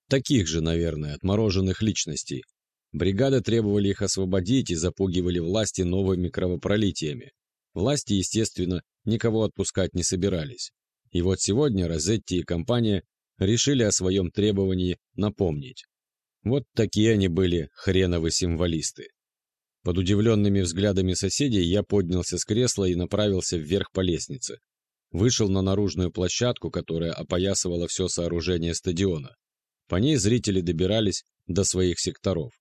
Таких же, наверное, отмороженных личностей. Бригады требовали их освободить и запугивали власти новыми кровопролитиями. Власти, естественно, никого отпускать не собирались. И вот сегодня Розетти и компания решили о своем требовании напомнить. Вот такие они были хреновы символисты. Под удивленными взглядами соседей я поднялся с кресла и направился вверх по лестнице. Вышел на наружную площадку, которая опоясывала все сооружение стадиона. По ней зрители добирались до своих секторов.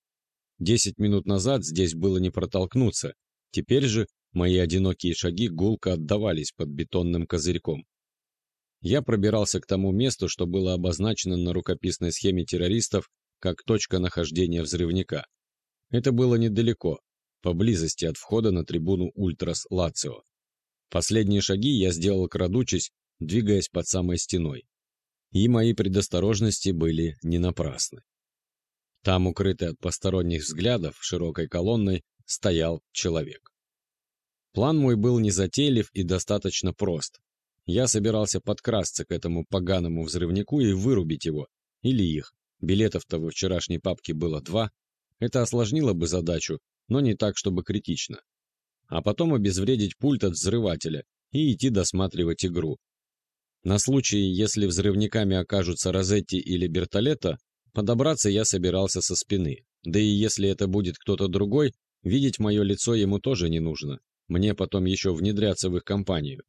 Десять минут назад здесь было не протолкнуться, теперь же мои одинокие шаги гулко отдавались под бетонным козырьком. Я пробирался к тому месту, что было обозначено на рукописной схеме террористов как точка нахождения взрывника. Это было недалеко, поблизости от входа на трибуну Ультрас Лацио. Последние шаги я сделал крадучись, двигаясь под самой стеной. И мои предосторожности были не напрасны. Там, укрытый от посторонних взглядов, широкой колонной, стоял человек. План мой был незатейлив и достаточно прост. Я собирался подкрасться к этому поганому взрывнику и вырубить его, или их. Билетов-то во вчерашней папке было два. Это осложнило бы задачу, но не так, чтобы критично а потом обезвредить пульт от взрывателя и идти досматривать игру. На случай, если взрывниками окажутся Розетти или Бертолетто, подобраться я собирался со спины. Да и если это будет кто-то другой, видеть мое лицо ему тоже не нужно. Мне потом еще внедряться в их компанию.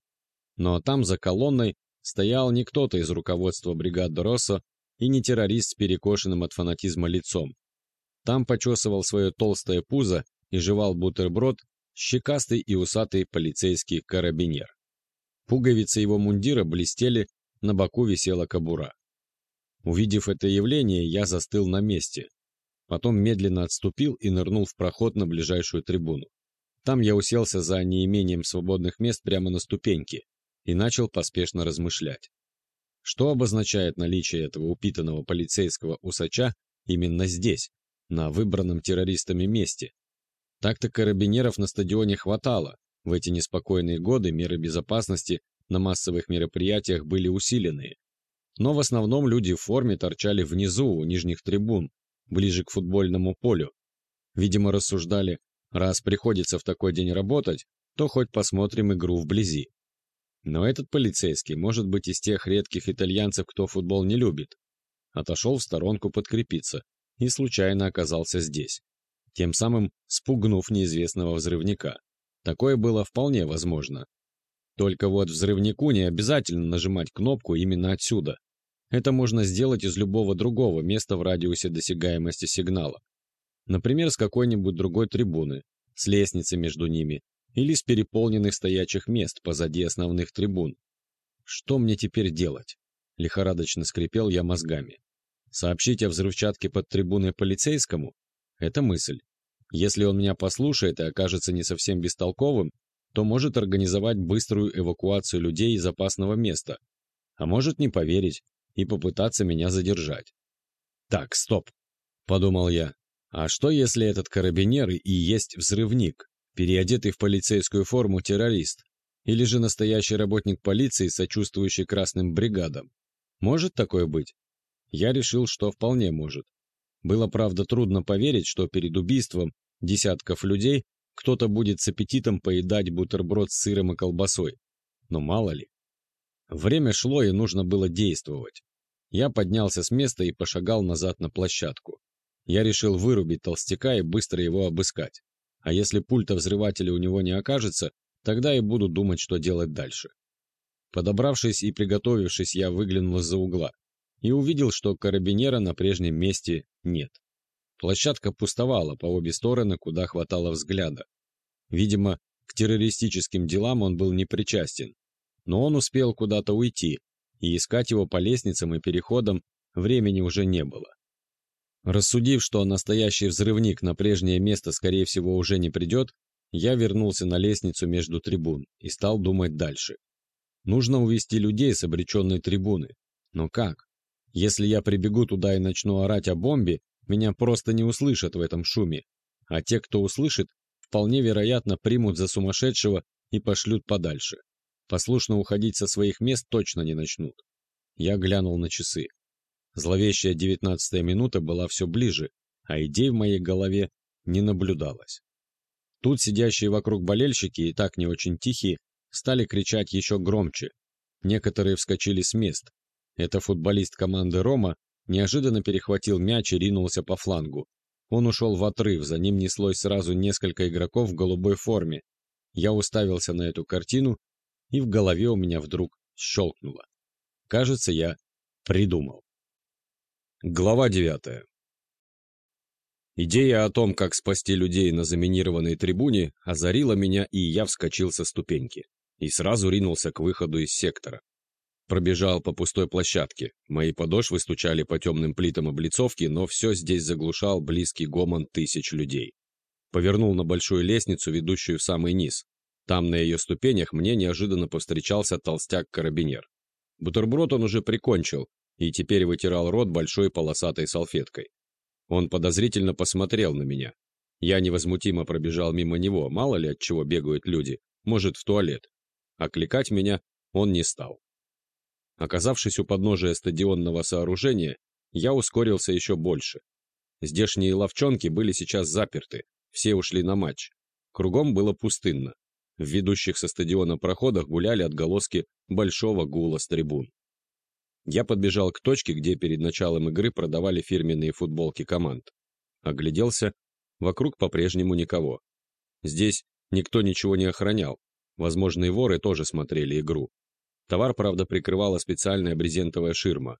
Но там за колонной стоял не кто-то из руководства бригады Росса и не террорист с перекошенным от фанатизма лицом. Там почесывал свое толстое пузо и жевал бутерброд щекастый и усатый полицейский карабинер. Пуговицы его мундира блестели, на боку висела кобура. Увидев это явление, я застыл на месте. Потом медленно отступил и нырнул в проход на ближайшую трибуну. Там я уселся за неимением свободных мест прямо на ступеньке и начал поспешно размышлять. Что обозначает наличие этого упитанного полицейского усача именно здесь, на выбранном террористами месте, так-то карабинеров на стадионе хватало. В эти неспокойные годы меры безопасности на массовых мероприятиях были усилены. Но в основном люди в форме торчали внизу, у нижних трибун, ближе к футбольному полю. Видимо, рассуждали, раз приходится в такой день работать, то хоть посмотрим игру вблизи. Но этот полицейский может быть из тех редких итальянцев, кто футбол не любит. Отошел в сторонку подкрепиться и случайно оказался здесь тем самым спугнув неизвестного взрывника. Такое было вполне возможно. Только вот взрывнику не обязательно нажимать кнопку именно отсюда. Это можно сделать из любого другого места в радиусе досягаемости сигнала. Например, с какой-нибудь другой трибуны, с лестницей между ними, или с переполненных стоячих мест позади основных трибун. Что мне теперь делать? Лихорадочно скрипел я мозгами. Сообщить о взрывчатке под трибуной полицейскому? Это мысль. Если он меня послушает и окажется не совсем бестолковым, то может организовать быструю эвакуацию людей из опасного места, а может не поверить и попытаться меня задержать. «Так, стоп», — подумал я. «А что, если этот карабинер и есть взрывник, переодетый в полицейскую форму террорист, или же настоящий работник полиции, сочувствующий красным бригадам? Может такое быть?» Я решил, что вполне может. Было, правда, трудно поверить, что перед убийством десятков людей кто-то будет с аппетитом поедать бутерброд с сыром и колбасой. Но мало ли. Время шло, и нужно было действовать. Я поднялся с места и пошагал назад на площадку. Я решил вырубить толстяка и быстро его обыскать. А если пульта взрывателя у него не окажется, тогда и буду думать, что делать дальше. Подобравшись и приготовившись, я выглянул из-за угла и увидел, что карабинера на прежнем месте нет. Площадка пустовала по обе стороны, куда хватало взгляда. Видимо, к террористическим делам он был не причастен, но он успел куда-то уйти, и искать его по лестницам и переходам времени уже не было. Рассудив, что настоящий взрывник на прежнее место, скорее всего, уже не придет, я вернулся на лестницу между трибун и стал думать дальше. Нужно увести людей с обреченной трибуны. Но как? Если я прибегу туда и начну орать о бомбе, меня просто не услышат в этом шуме. А те, кто услышит, вполне вероятно примут за сумасшедшего и пошлют подальше. Послушно уходить со своих мест точно не начнут. Я глянул на часы. Зловещая девятнадцатая минута была все ближе, а идей в моей голове не наблюдалось. Тут сидящие вокруг болельщики, и так не очень тихие, стали кричать еще громче. Некоторые вскочили с мест. Это футболист команды «Рома» неожиданно перехватил мяч и ринулся по флангу. Он ушел в отрыв, за ним неслось сразу несколько игроков в голубой форме. Я уставился на эту картину, и в голове у меня вдруг щелкнуло. Кажется, я придумал. Глава 9. Идея о том, как спасти людей на заминированной трибуне, озарила меня, и я вскочил со ступеньки. И сразу ринулся к выходу из сектора. Пробежал по пустой площадке. Мои подошвы стучали по темным плитам облицовки, но все здесь заглушал близкий гомон тысяч людей. Повернул на большую лестницу, ведущую в самый низ. Там, на ее ступенях, мне неожиданно повстречался толстяк-карабинер. Бутерброд он уже прикончил, и теперь вытирал рот большой полосатой салфеткой. Он подозрительно посмотрел на меня. Я невозмутимо пробежал мимо него, мало ли от чего бегают люди, может, в туалет. Окликать меня он не стал. Оказавшись у подножия стадионного сооружения, я ускорился еще больше. Здешние ловчонки были сейчас заперты, все ушли на матч. Кругом было пустынно. В ведущих со стадиона проходах гуляли отголоски большого гула с трибун. Я подбежал к точке, где перед началом игры продавали фирменные футболки команд. Огляделся, вокруг по-прежнему никого. Здесь никто ничего не охранял. Возможные воры тоже смотрели игру. Товар, правда, прикрывала специальная брезентовая ширма.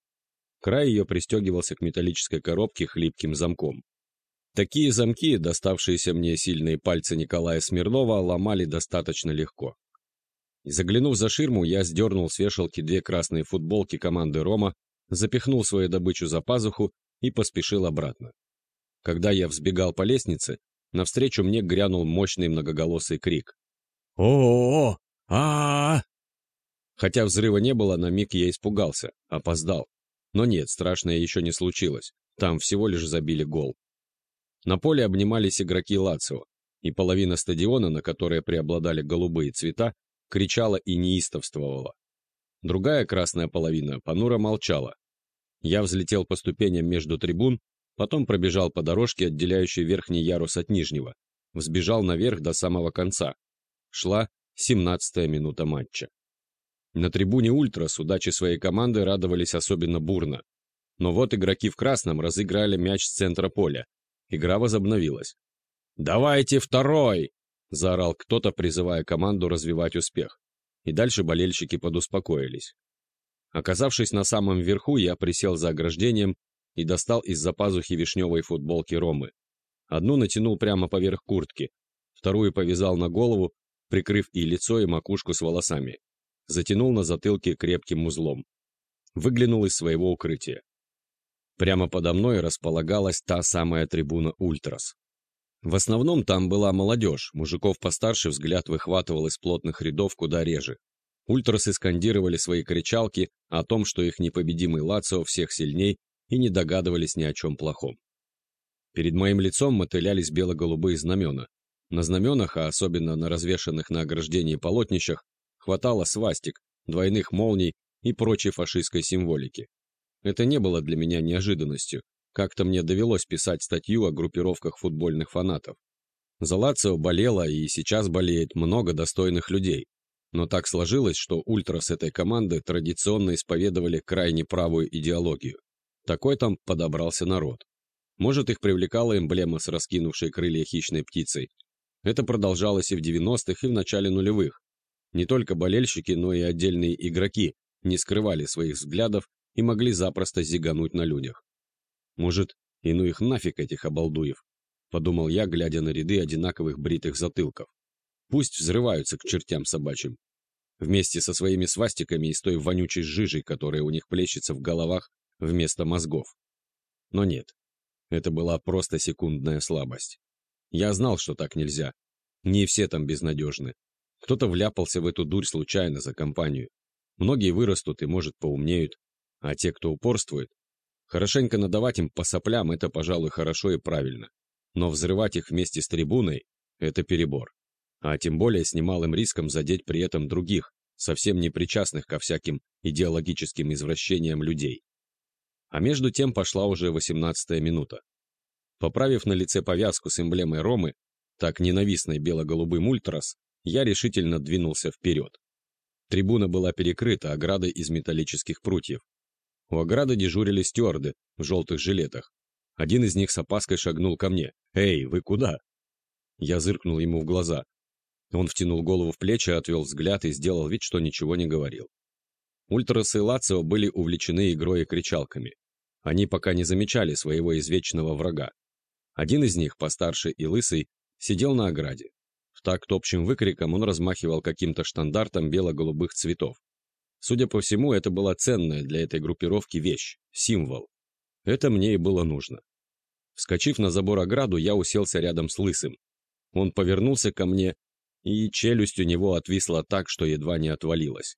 Край ее пристегивался к металлической коробке хлипким замком. Такие замки, доставшиеся мне сильные пальцы Николая Смирнова, ломали достаточно легко. Заглянув за ширму, я сдернул с вешалки две красные футболки команды «Рома», запихнул свою добычу за пазуху и поспешил обратно. Когда я взбегал по лестнице, навстречу мне грянул мощный многоголосый крик. о о а, -а, -а Хотя взрыва не было, на миг я испугался, опоздал. Но нет, страшное еще не случилось. Там всего лишь забили гол. На поле обнимались игроки Лацио, и половина стадиона, на которой преобладали голубые цвета, кричала и неистовствовала. Другая красная половина понуро молчала. Я взлетел по ступеням между трибун, потом пробежал по дорожке, отделяющей верхний ярус от нижнего, взбежал наверх до самого конца. Шла 17-я минута матча. На трибуне «Ультрас» удачи своей команды радовались особенно бурно. Но вот игроки в красном разыграли мяч с центра поля. Игра возобновилась. «Давайте второй!» заорал кто-то, призывая команду развивать успех. И дальше болельщики подуспокоились. Оказавшись на самом верху, я присел за ограждением и достал из-за пазухи вишневой футболки Ромы. Одну натянул прямо поверх куртки, вторую повязал на голову, прикрыв и лицо, и макушку с волосами. Затянул на затылке крепким узлом. Выглянул из своего укрытия. Прямо подо мной располагалась та самая трибуна «Ультрас». В основном там была молодежь, мужиков постарше взгляд выхватывал из плотных рядов куда реже. Ультрасы скандировали свои кричалки о том, что их непобедимый Лацио всех сильней, и не догадывались ни о чем плохом. Перед моим лицом мотылялись бело-голубые знамена. На знаменах, а особенно на развешанных на ограждении полотнищах, хватало свастик, двойных молний и прочей фашистской символики. Это не было для меня неожиданностью, как-то мне довелось писать статью о группировках футбольных фанатов. За Лацио болело и сейчас болеет много достойных людей. Но так сложилось, что ультрас этой команды традиционно исповедовали крайне правую идеологию. Такой там подобрался народ. Может, их привлекала эмблема с раскинувшей крылья хищной птицей. Это продолжалось и в 90-х, и в начале нулевых. Не только болельщики, но и отдельные игроки не скрывали своих взглядов и могли запросто зигануть на людях. Может, и ну их нафиг этих обалдуев, подумал я, глядя на ряды одинаковых бритых затылков. Пусть взрываются к чертям собачьим. Вместе со своими свастиками и с той вонючей жижей, которая у них плещется в головах вместо мозгов. Но нет, это была просто секундная слабость. Я знал, что так нельзя. Не все там безнадежны. Кто-то вляпался в эту дурь случайно за компанию. Многие вырастут и, может, поумнеют. А те, кто упорствует, хорошенько надавать им по соплям – это, пожалуй, хорошо и правильно. Но взрывать их вместе с трибуной – это перебор. А тем более с немалым риском задеть при этом других, совсем не причастных ко всяким идеологическим извращениям людей. А между тем пошла уже восемнадцатая минута. Поправив на лице повязку с эмблемой Ромы, так ненавистной бело-голубым ультрас, я решительно двинулся вперед. Трибуна была перекрыта оградой из металлических прутьев. У ограды дежурили стюарды в желтых жилетах. Один из них с опаской шагнул ко мне. «Эй, вы куда?» Я зыркнул ему в глаза. Он втянул голову в плечи, отвел взгляд и сделал вид, что ничего не говорил. Ультрасы Лацио были увлечены игрой и кричалками. Они пока не замечали своего извечного врага. Один из них, постарше и лысый, сидел на ограде. В такт общим выкриком он размахивал каким-то штандартом бело-голубых цветов. Судя по всему, это была ценная для этой группировки вещь, символ. Это мне и было нужно. Вскочив на забор ограду, я уселся рядом с лысым. Он повернулся ко мне, и челюсть у него отвисла так, что едва не отвалилась.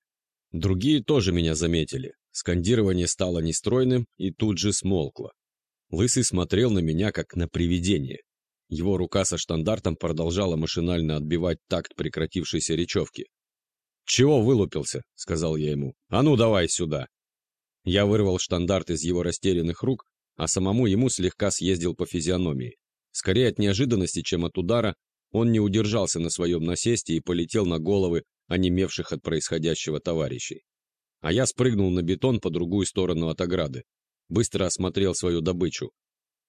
Другие тоже меня заметили. Скандирование стало нестройным и тут же смолкло. Лысый смотрел на меня, как на привидение. Его рука со штандартом продолжала машинально отбивать такт прекратившейся речевки. «Чего вылупился?» — сказал я ему. «А ну давай сюда!» Я вырвал штандарт из его растерянных рук, а самому ему слегка съездил по физиономии. Скорее от неожиданности, чем от удара, он не удержался на своем насесте и полетел на головы онемевших от происходящего товарищей. А я спрыгнул на бетон по другую сторону от ограды быстро осмотрел свою добычу.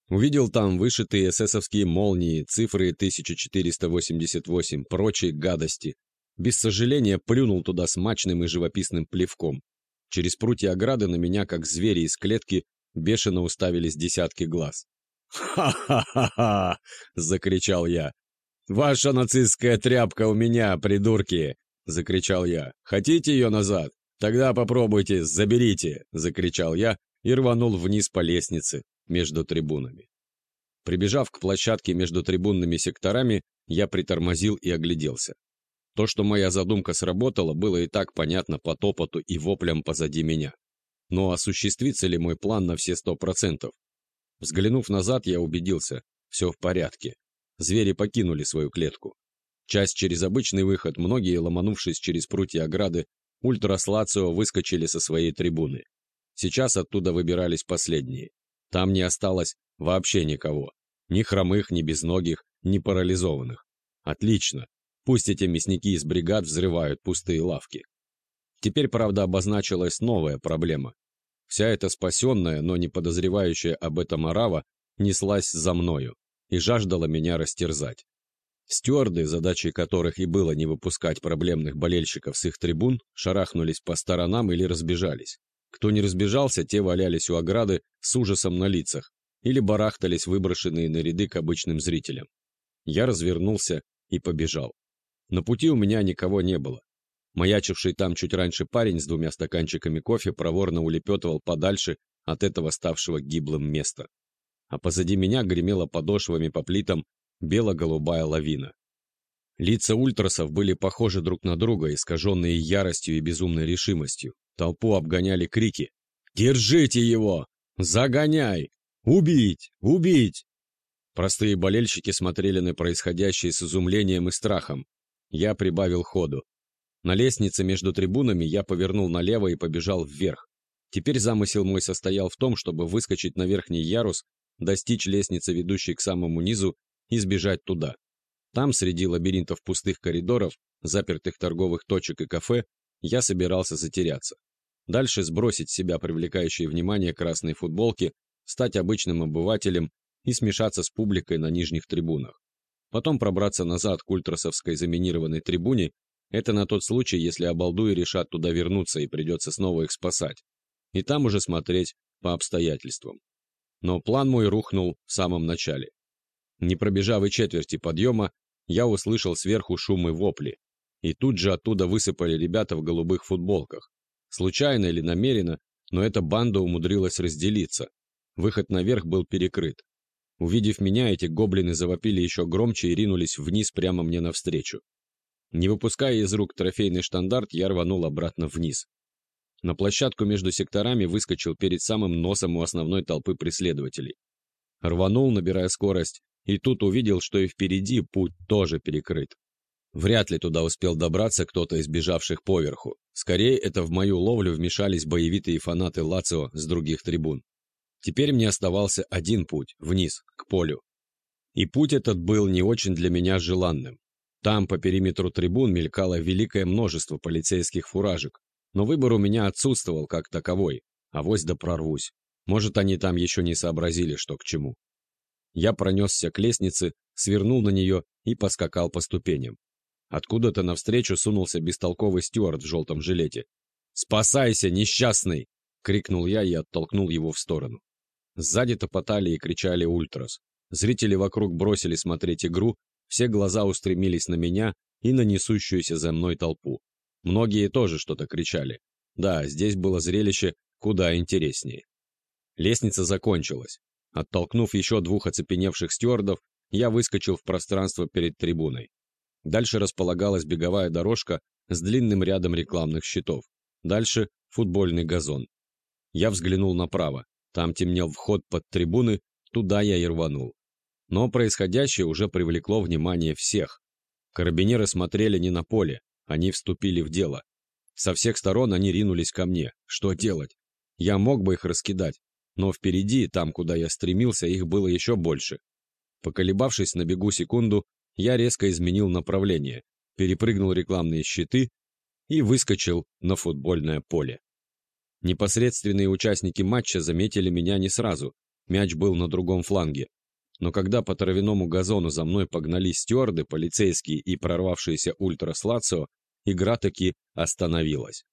Увидел там вышитые эсэсовские молнии, цифры 1488, прочие гадости. Без сожаления плюнул туда смачным и живописным плевком. Через прутья ограды на меня, как звери из клетки, бешено уставились десятки глаз. «Ха-ха-ха-ха!» — закричал я. «Ваша нацистская тряпка у меня, придурки!» — закричал я. «Хотите ее назад? Тогда попробуйте, заберите!» — закричал я и рванул вниз по лестнице между трибунами. Прибежав к площадке между трибунными секторами, я притормозил и огляделся. То, что моя задумка сработала, было и так понятно по топоту и воплям позади меня. Но осуществится ли мой план на все сто процентов? Взглянув назад, я убедился, все в порядке. Звери покинули свою клетку. Часть через обычный выход, многие, ломанувшись через прутья ограды, ультраслацио выскочили со своей трибуны. Сейчас оттуда выбирались последние. Там не осталось вообще никого. Ни хромых, ни безногих, ни парализованных. Отлично. Пусть эти мясники из бригад взрывают пустые лавки. Теперь, правда, обозначилась новая проблема. Вся эта спасенная, но не подозревающая об этом арава неслась за мною и жаждала меня растерзать. Стюарды, задачей которых и было не выпускать проблемных болельщиков с их трибун, шарахнулись по сторонам или разбежались. Кто не разбежался, те валялись у ограды с ужасом на лицах или барахтались выброшенные на ряды к обычным зрителям. Я развернулся и побежал. На пути у меня никого не было. Маячивший там чуть раньше парень с двумя стаканчиками кофе проворно улепетывал подальше от этого ставшего гиблым места. А позади меня гремела подошвами по плитам бело-голубая лавина. Лица ультрасов были похожи друг на друга, искаженные яростью и безумной решимостью. Толпу обгоняли крики. «Держите его! Загоняй! Убить! Убить!» Простые болельщики смотрели на происходящее с изумлением и страхом. Я прибавил ходу. На лестнице между трибунами я повернул налево и побежал вверх. Теперь замысел мой состоял в том, чтобы выскочить на верхний ярус, достичь лестницы, ведущей к самому низу, и сбежать туда. Там, среди лабиринтов пустых коридоров, запертых торговых точек и кафе, я собирался затеряться. Дальше сбросить с себя привлекающие внимание красные футболки, стать обычным обывателем и смешаться с публикой на нижних трибунах. Потом пробраться назад к ультрасовской заминированной трибуне Это на тот случай, если обалдуи решат туда вернуться и придется снова их спасать. И там уже смотреть по обстоятельствам. Но план мой рухнул в самом начале. Не пробежав и четверти подъема, я услышал сверху шум и вопли. И тут же оттуда высыпали ребята в голубых футболках. Случайно или намеренно, но эта банда умудрилась разделиться. Выход наверх был перекрыт. Увидев меня, эти гоблины завопили еще громче и ринулись вниз прямо мне навстречу. Не выпуская из рук трофейный штандарт, я рванул обратно вниз. На площадку между секторами выскочил перед самым носом у основной толпы преследователей. Рванул, набирая скорость, и тут увидел, что и впереди путь тоже перекрыт. Вряд ли туда успел добраться кто-то из бежавших поверху. Скорее, это в мою ловлю вмешались боевитые фанаты Лацио с других трибун. Теперь мне оставался один путь, вниз, к полю. И путь этот был не очень для меня желанным. Там по периметру трибун мелькало великое множество полицейских фуражек, но выбор у меня отсутствовал как таковой, а вось да прорвусь. Может, они там еще не сообразили, что к чему. Я пронесся к лестнице, свернул на нее и поскакал по ступеням. Откуда-то навстречу сунулся бестолковый стюард в желтом жилете. «Спасайся, несчастный!» — крикнул я и оттолкнул его в сторону. Сзади топотали и кричали ультрас. Зрители вокруг бросили смотреть игру, все глаза устремились на меня и на несущуюся за мной толпу. Многие тоже что-то кричали. Да, здесь было зрелище куда интереснее. Лестница закончилась. Оттолкнув еще двух оцепеневших стюардов, я выскочил в пространство перед трибуной. Дальше располагалась беговая дорожка с длинным рядом рекламных щитов. Дальше футбольный газон. Я взглянул направо. Там темнел вход под трибуны, туда я и рванул. Но происходящее уже привлекло внимание всех. Карабинеры смотрели не на поле, они вступили в дело. Со всех сторон они ринулись ко мне. Что делать? Я мог бы их раскидать, но впереди, там, куда я стремился, их было еще больше. Поколебавшись на бегу секунду, я резко изменил направление, перепрыгнул рекламные щиты и выскочил на футбольное поле. Непосредственные участники матча заметили меня не сразу, мяч был на другом фланге. Но когда по травяному газону за мной погнались стюарды, полицейские и прорвавшиеся ультрас Лацио, игра таки остановилась.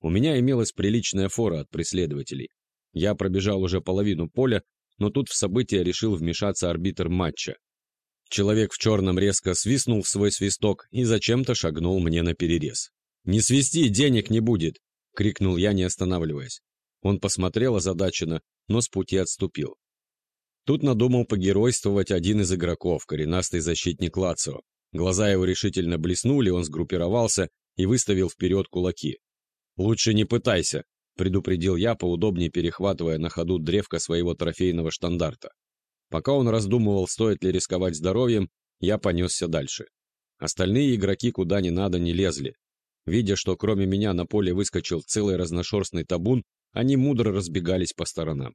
У меня имелась приличная фора от преследователей. Я пробежал уже половину поля, но тут в событие решил вмешаться арбитр матча. Человек в черном резко свистнул в свой свисток и зачем-то шагнул мне на перерез. «Не свисти, денег не будет!» — крикнул я, не останавливаясь. Он посмотрел озадаченно, но с пути отступил. Тут надумал погеройствовать один из игроков, коренастый защитник Лацио. Глаза его решительно блеснули, он сгруппировался и выставил вперед кулаки. «Лучше не пытайся», — предупредил я, поудобнее перехватывая на ходу древко своего трофейного штандарта. Пока он раздумывал, стоит ли рисковать здоровьем, я понесся дальше. Остальные игроки куда ни надо не лезли. Видя, что кроме меня на поле выскочил целый разношерстный табун, они мудро разбегались по сторонам.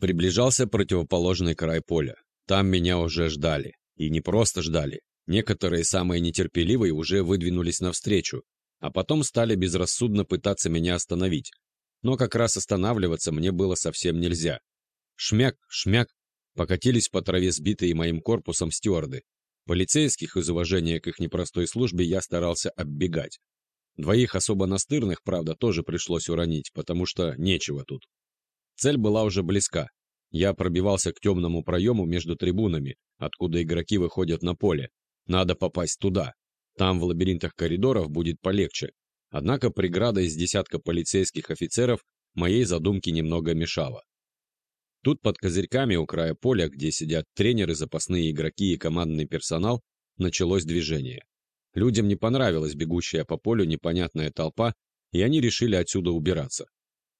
Приближался противоположный край поля. Там меня уже ждали. И не просто ждали. Некоторые самые нетерпеливые уже выдвинулись навстречу, а потом стали безрассудно пытаться меня остановить. Но как раз останавливаться мне было совсем нельзя. Шмяк, шмяк, покатились по траве сбитые моим корпусом стюарды. Полицейских из уважения к их непростой службе я старался оббегать. Двоих особо настырных, правда, тоже пришлось уронить, потому что нечего тут. Цель была уже близка. Я пробивался к темному проему между трибунами, откуда игроки выходят на поле. Надо попасть туда. Там в лабиринтах коридоров будет полегче. Однако преграда из десятка полицейских офицеров моей задумке немного мешала. Тут под козырьками у края поля, где сидят тренеры, запасные игроки и командный персонал, началось движение. Людям не понравилась бегущая по полю непонятная толпа, и они решили отсюда убираться.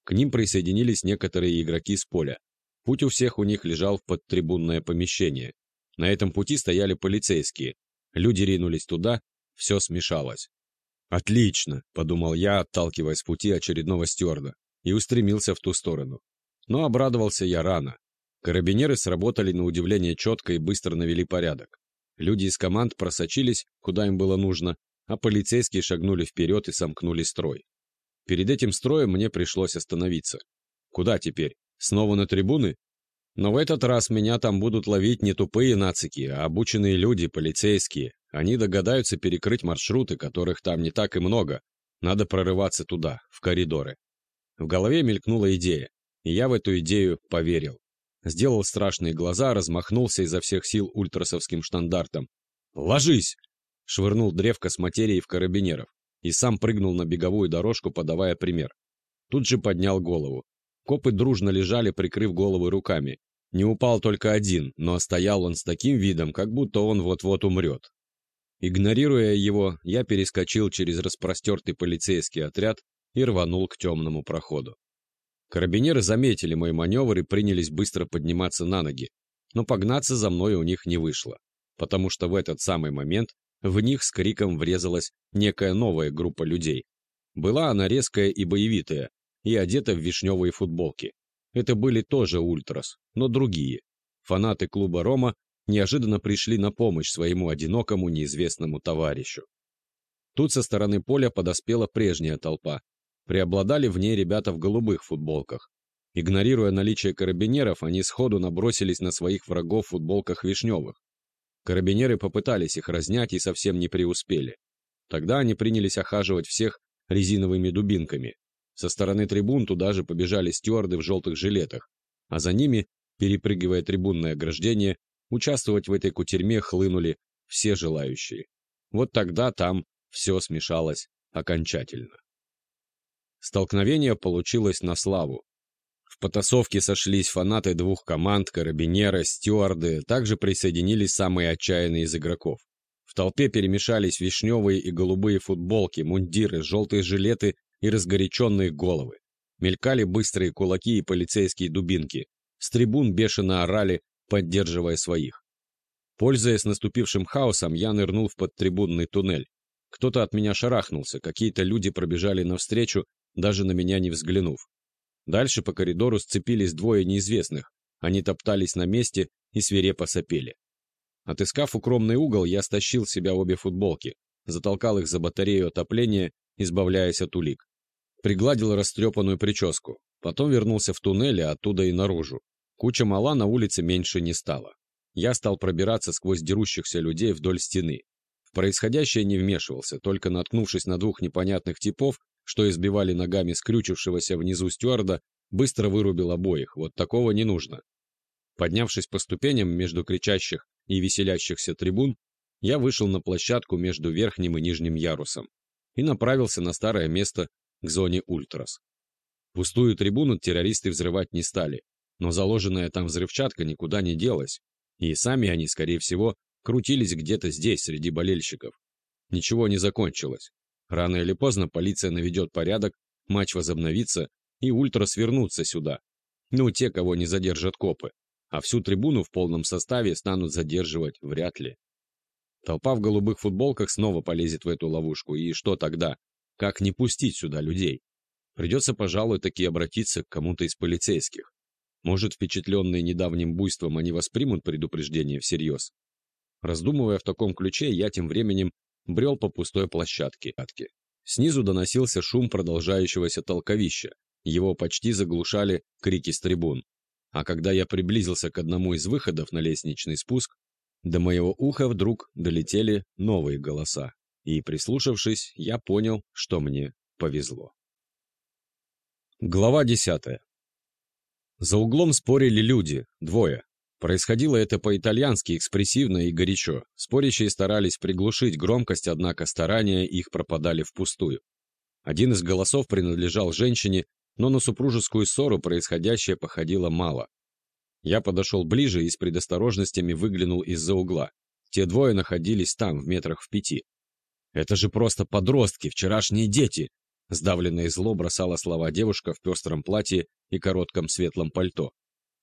К ним присоединились некоторые игроки с поля. Путь у всех у них лежал в подтрибунное помещение. На этом пути стояли полицейские. Люди ринулись туда, все смешалось. «Отлично!» – подумал я, отталкиваясь с пути очередного стюарда, и устремился в ту сторону. Но обрадовался я рано. Карабинеры сработали на удивление четко и быстро навели порядок. Люди из команд просочились, куда им было нужно, а полицейские шагнули вперед и сомкнули строй. Перед этим строем мне пришлось остановиться. Куда теперь? Снова на трибуны? Но в этот раз меня там будут ловить не тупые нацики, а обученные люди, полицейские. Они догадаются перекрыть маршруты, которых там не так и много. Надо прорываться туда, в коридоры. В голове мелькнула идея, и я в эту идею поверил. Сделал страшные глаза, размахнулся изо всех сил ультрасовским штандартом. «Ложись!» — швырнул древко с материей в карабинеров и сам прыгнул на беговую дорожку, подавая пример. Тут же поднял голову. Копы дружно лежали, прикрыв головы руками. Не упал только один, но стоял он с таким видом, как будто он вот-вот умрет. Игнорируя его, я перескочил через распростертый полицейский отряд и рванул к темному проходу. Карабинеры заметили мой маневр и принялись быстро подниматься на ноги, но погнаться за мной у них не вышло, потому что в этот самый момент в них с криком врезалась некая новая группа людей. Была она резкая и боевитая, и одета в вишневые футболки. Это были тоже ультрас, но другие. Фанаты клуба «Рома» неожиданно пришли на помощь своему одинокому неизвестному товарищу. Тут со стороны поля подоспела прежняя толпа. Преобладали в ней ребята в голубых футболках. Игнорируя наличие карабинеров, они сходу набросились на своих врагов в футболках вишневых. Карабинеры попытались их разнять и совсем не преуспели. Тогда они принялись охаживать всех резиновыми дубинками. Со стороны трибун туда же побежали стюарды в желтых жилетах, а за ними, перепрыгивая трибунное ограждение, участвовать в этой кутерьме хлынули все желающие. Вот тогда там все смешалось окончательно. Столкновение получилось на славу. В потасовке сошлись фанаты двух команд, карабинеры, стюарды, также присоединились самые отчаянные из игроков. В толпе перемешались вишневые и голубые футболки, мундиры, желтые жилеты и разгоряченные головы. Мелькали быстрые кулаки и полицейские дубинки. С трибун бешено орали, поддерживая своих. Пользуясь наступившим хаосом, я нырнул в подтрибунный туннель. Кто-то от меня шарахнулся, какие-то люди пробежали навстречу, даже на меня не взглянув. Дальше по коридору сцепились двое неизвестных. Они топтались на месте и свирепо сопели. Отыскав укромный угол, я стащил с себя обе футболки, затолкал их за батарею отопления, избавляясь от улик. Пригладил растрепанную прическу. Потом вернулся в туннель, а оттуда и наружу. Куча мала на улице меньше не стало. Я стал пробираться сквозь дерущихся людей вдоль стены. В происходящее не вмешивался, только наткнувшись на двух непонятных типов, что избивали ногами скрючившегося внизу стюарда, быстро вырубил обоих, вот такого не нужно. Поднявшись по ступеням между кричащих и веселящихся трибун, я вышел на площадку между верхним и нижним ярусом и направился на старое место к зоне Ультрас. Пустую трибуну террористы взрывать не стали, но заложенная там взрывчатка никуда не делась, и сами они, скорее всего, крутились где-то здесь, среди болельщиков. Ничего не закончилось. Рано или поздно полиция наведет порядок, матч возобновится, и ультрас вернутся сюда. Ну, те, кого не задержат копы а всю трибуну в полном составе станут задерживать вряд ли. Толпа в голубых футболках снова полезет в эту ловушку, и что тогда? Как не пустить сюда людей? Придется, пожалуй, таки обратиться к кому-то из полицейских. Может, впечатленные недавним буйством, они воспримут предупреждение всерьез? Раздумывая в таком ключе, я тем временем брел по пустой площадке. Снизу доносился шум продолжающегося толковища. Его почти заглушали крики с трибун. А когда я приблизился к одному из выходов на лестничный спуск, до моего уха вдруг долетели новые голоса. И, прислушавшись, я понял, что мне повезло. Глава десятая. За углом спорили люди, двое. Происходило это по-итальянски экспрессивно и горячо. Спорящие старались приглушить громкость, однако старания их пропадали впустую. Один из голосов принадлежал женщине, но на супружескую ссору происходящее походило мало. Я подошел ближе и с предосторожностями выглянул из-за угла. Те двое находились там, в метрах в пяти. «Это же просто подростки, вчерашние дети!» Сдавленная зло бросала слова девушка в пестром платье и коротком светлом пальто.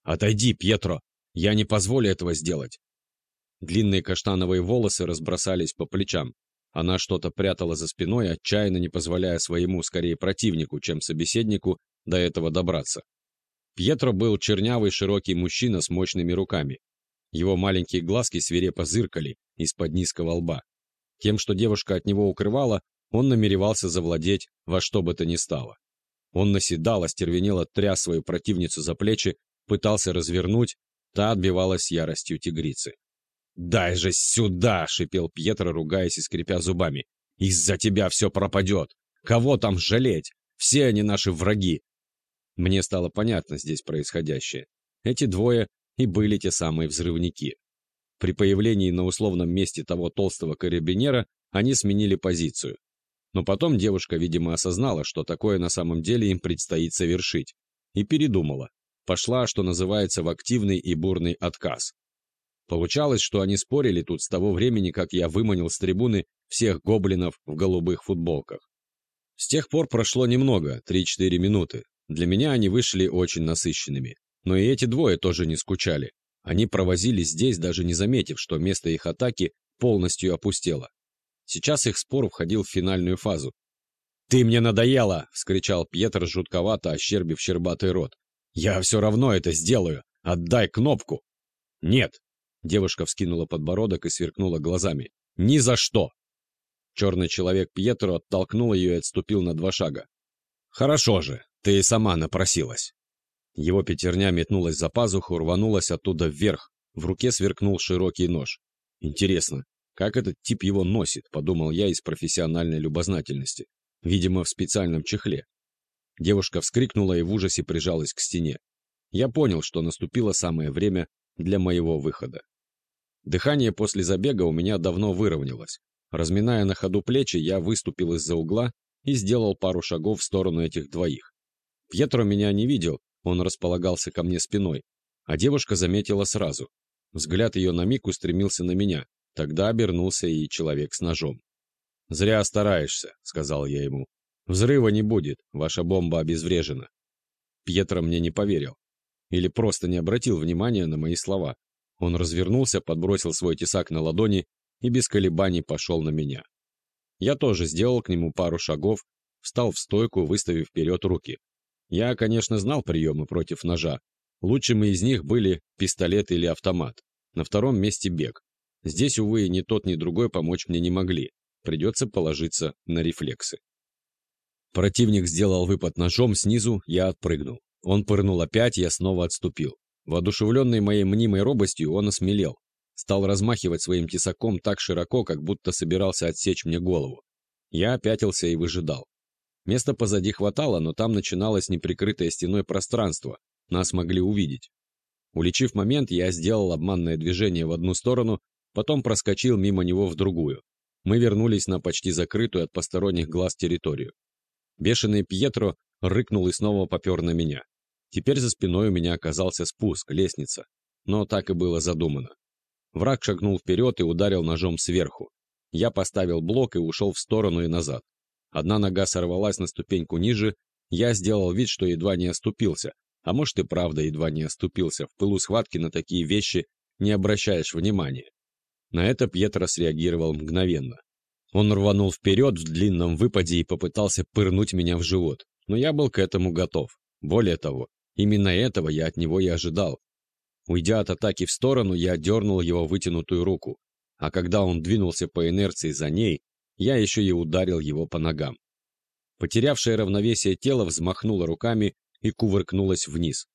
«Отойди, Пьетро! Я не позволю этого сделать!» Длинные каштановые волосы разбросались по плечам. Она что-то прятала за спиной, отчаянно не позволяя своему, скорее, противнику, чем собеседнику, до этого добраться. Пьетро был чернявый широкий мужчина с мощными руками. Его маленькие глазки свирепо зыркали из-под низкого лба. Тем, что девушка от него укрывала, он намеревался завладеть во что бы то ни стало. Он наседал, остервенело тряс свою противницу за плечи, пытался развернуть, та отбивалась яростью тигрицы. «Дай же сюда!» — шипел Пьетро, ругаясь и скрипя зубами. «Из-за тебя все пропадет! Кого там жалеть? Все они наши враги!» Мне стало понятно здесь происходящее. Эти двое и были те самые взрывники. При появлении на условном месте того толстого карабинера они сменили позицию. Но потом девушка, видимо, осознала, что такое на самом деле им предстоит совершить, и передумала. Пошла, что называется, в активный и бурный отказ. Получалось, что они спорили тут с того времени, как я выманил с трибуны всех гоблинов в голубых футболках. С тех пор прошло немного, 3-4 минуты. Для меня они вышли очень насыщенными. Но и эти двое тоже не скучали. Они провозились здесь, даже не заметив, что место их атаки полностью опустело. Сейчас их спор входил в финальную фазу. «Ты мне надоела!» — вскричал Пьетр, жутковато ощербив щербатый рот. «Я все равно это сделаю! Отдай кнопку!» «Нет!» Девушка вскинула подбородок и сверкнула глазами. «Ни за что!» Черный человек Пьетро оттолкнул ее и отступил на два шага. «Хорошо же, ты и сама напросилась». Его пятерня метнулась за пазуху, рванулась оттуда вверх. В руке сверкнул широкий нож. «Интересно, как этот тип его носит?» – подумал я из профессиональной любознательности. Видимо, в специальном чехле. Девушка вскрикнула и в ужасе прижалась к стене. Я понял, что наступило самое время для моего выхода. Дыхание после забега у меня давно выровнялось. Разминая на ходу плечи, я выступил из-за угла и сделал пару шагов в сторону этих двоих. Пьетро меня не видел, он располагался ко мне спиной, а девушка заметила сразу. Взгляд ее на миг устремился на меня, тогда обернулся и человек с ножом. «Зря стараешься», — сказал я ему. «Взрыва не будет, ваша бомба обезврежена». Пьетро мне не поверил. Или просто не обратил внимания на мои слова. Он развернулся, подбросил свой тесак на ладони и без колебаний пошел на меня. Я тоже сделал к нему пару шагов, встал в стойку, выставив вперед руки. Я, конечно, знал приемы против ножа. Лучшими из них были пистолет или автомат. На втором месте бег. Здесь, увы, ни тот, ни другой помочь мне не могли. Придется положиться на рефлексы. Противник сделал выпад ножом снизу, я отпрыгнул. Он пырнул опять, я снова отступил. Воодушевленный моей мнимой робостью, он осмелел. Стал размахивать своим тесаком так широко, как будто собирался отсечь мне голову. Я опятился и выжидал. Места позади хватало, но там начиналось неприкрытое стеной пространство. Нас могли увидеть. Уличив момент, я сделал обманное движение в одну сторону, потом проскочил мимо него в другую. Мы вернулись на почти закрытую от посторонних глаз территорию. Бешеный Пьетро рыкнул и снова попер на меня. Теперь за спиной у меня оказался спуск, лестница. Но так и было задумано. Враг шагнул вперед и ударил ножом сверху. Я поставил блок и ушел в сторону и назад. Одна нога сорвалась на ступеньку ниже, я сделал вид, что едва не оступился, а может и правда едва не оступился, в пылу схватки на такие вещи не обращаешь внимания. На это Пьетро среагировал мгновенно. Он рванул вперед в длинном выпаде и попытался пырнуть меня в живот, но я был к этому готов. Более того, именно этого я от него и ожидал. Уйдя от атаки в сторону, я дернул его вытянутую руку, а когда он двинулся по инерции за ней, я еще и ударил его по ногам. Потерявшее равновесие тело взмахнуло руками и кувыркнулось вниз.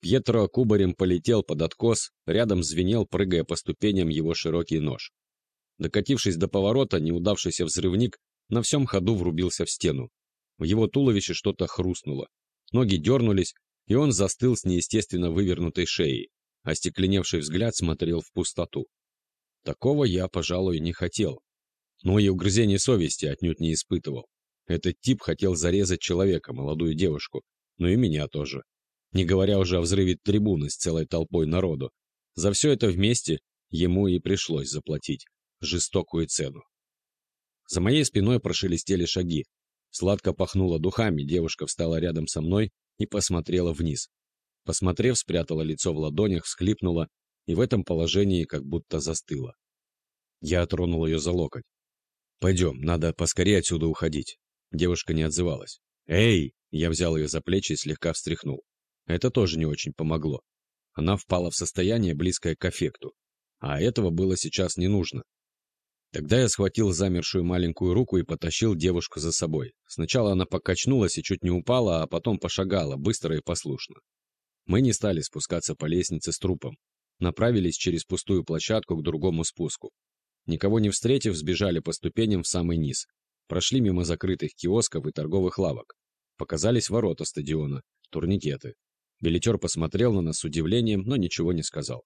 Пьетро кубарем полетел под откос, рядом звенел, прыгая по ступеням его широкий нож. Докатившись до поворота, неудавшийся взрывник на всем ходу врубился в стену. В его туловище что-то хрустнуло. Ноги дернулись, и он застыл с неестественно вывернутой шеей. Остекленевший взгляд смотрел в пустоту. Такого я, пожалуй, не хотел но и угрызений совести отнюдь не испытывал. Этот тип хотел зарезать человека, молодую девушку, но и меня тоже. Не говоря уже о взрыве трибуны с целой толпой народу. За все это вместе ему и пришлось заплатить жестокую цену. За моей спиной прошелестели шаги. Сладко пахнуло духами, девушка встала рядом со мной и посмотрела вниз. Посмотрев, спрятала лицо в ладонях, всхлипнула и в этом положении как будто застыла. Я тронул ее за локоть. «Пойдем, надо поскорее отсюда уходить». Девушка не отзывалась. «Эй!» Я взял ее за плечи и слегка встряхнул. Это тоже не очень помогло. Она впала в состояние, близкое к аффекту. А этого было сейчас не нужно. Тогда я схватил замершую маленькую руку и потащил девушку за собой. Сначала она покачнулась и чуть не упала, а потом пошагала, быстро и послушно. Мы не стали спускаться по лестнице с трупом. направились через пустую площадку к другому спуску. Никого не встретив, сбежали по ступеням в самый низ. Прошли мимо закрытых киосков и торговых лавок. Показались ворота стадиона, турникеты. Билетер посмотрел на нас с удивлением, но ничего не сказал.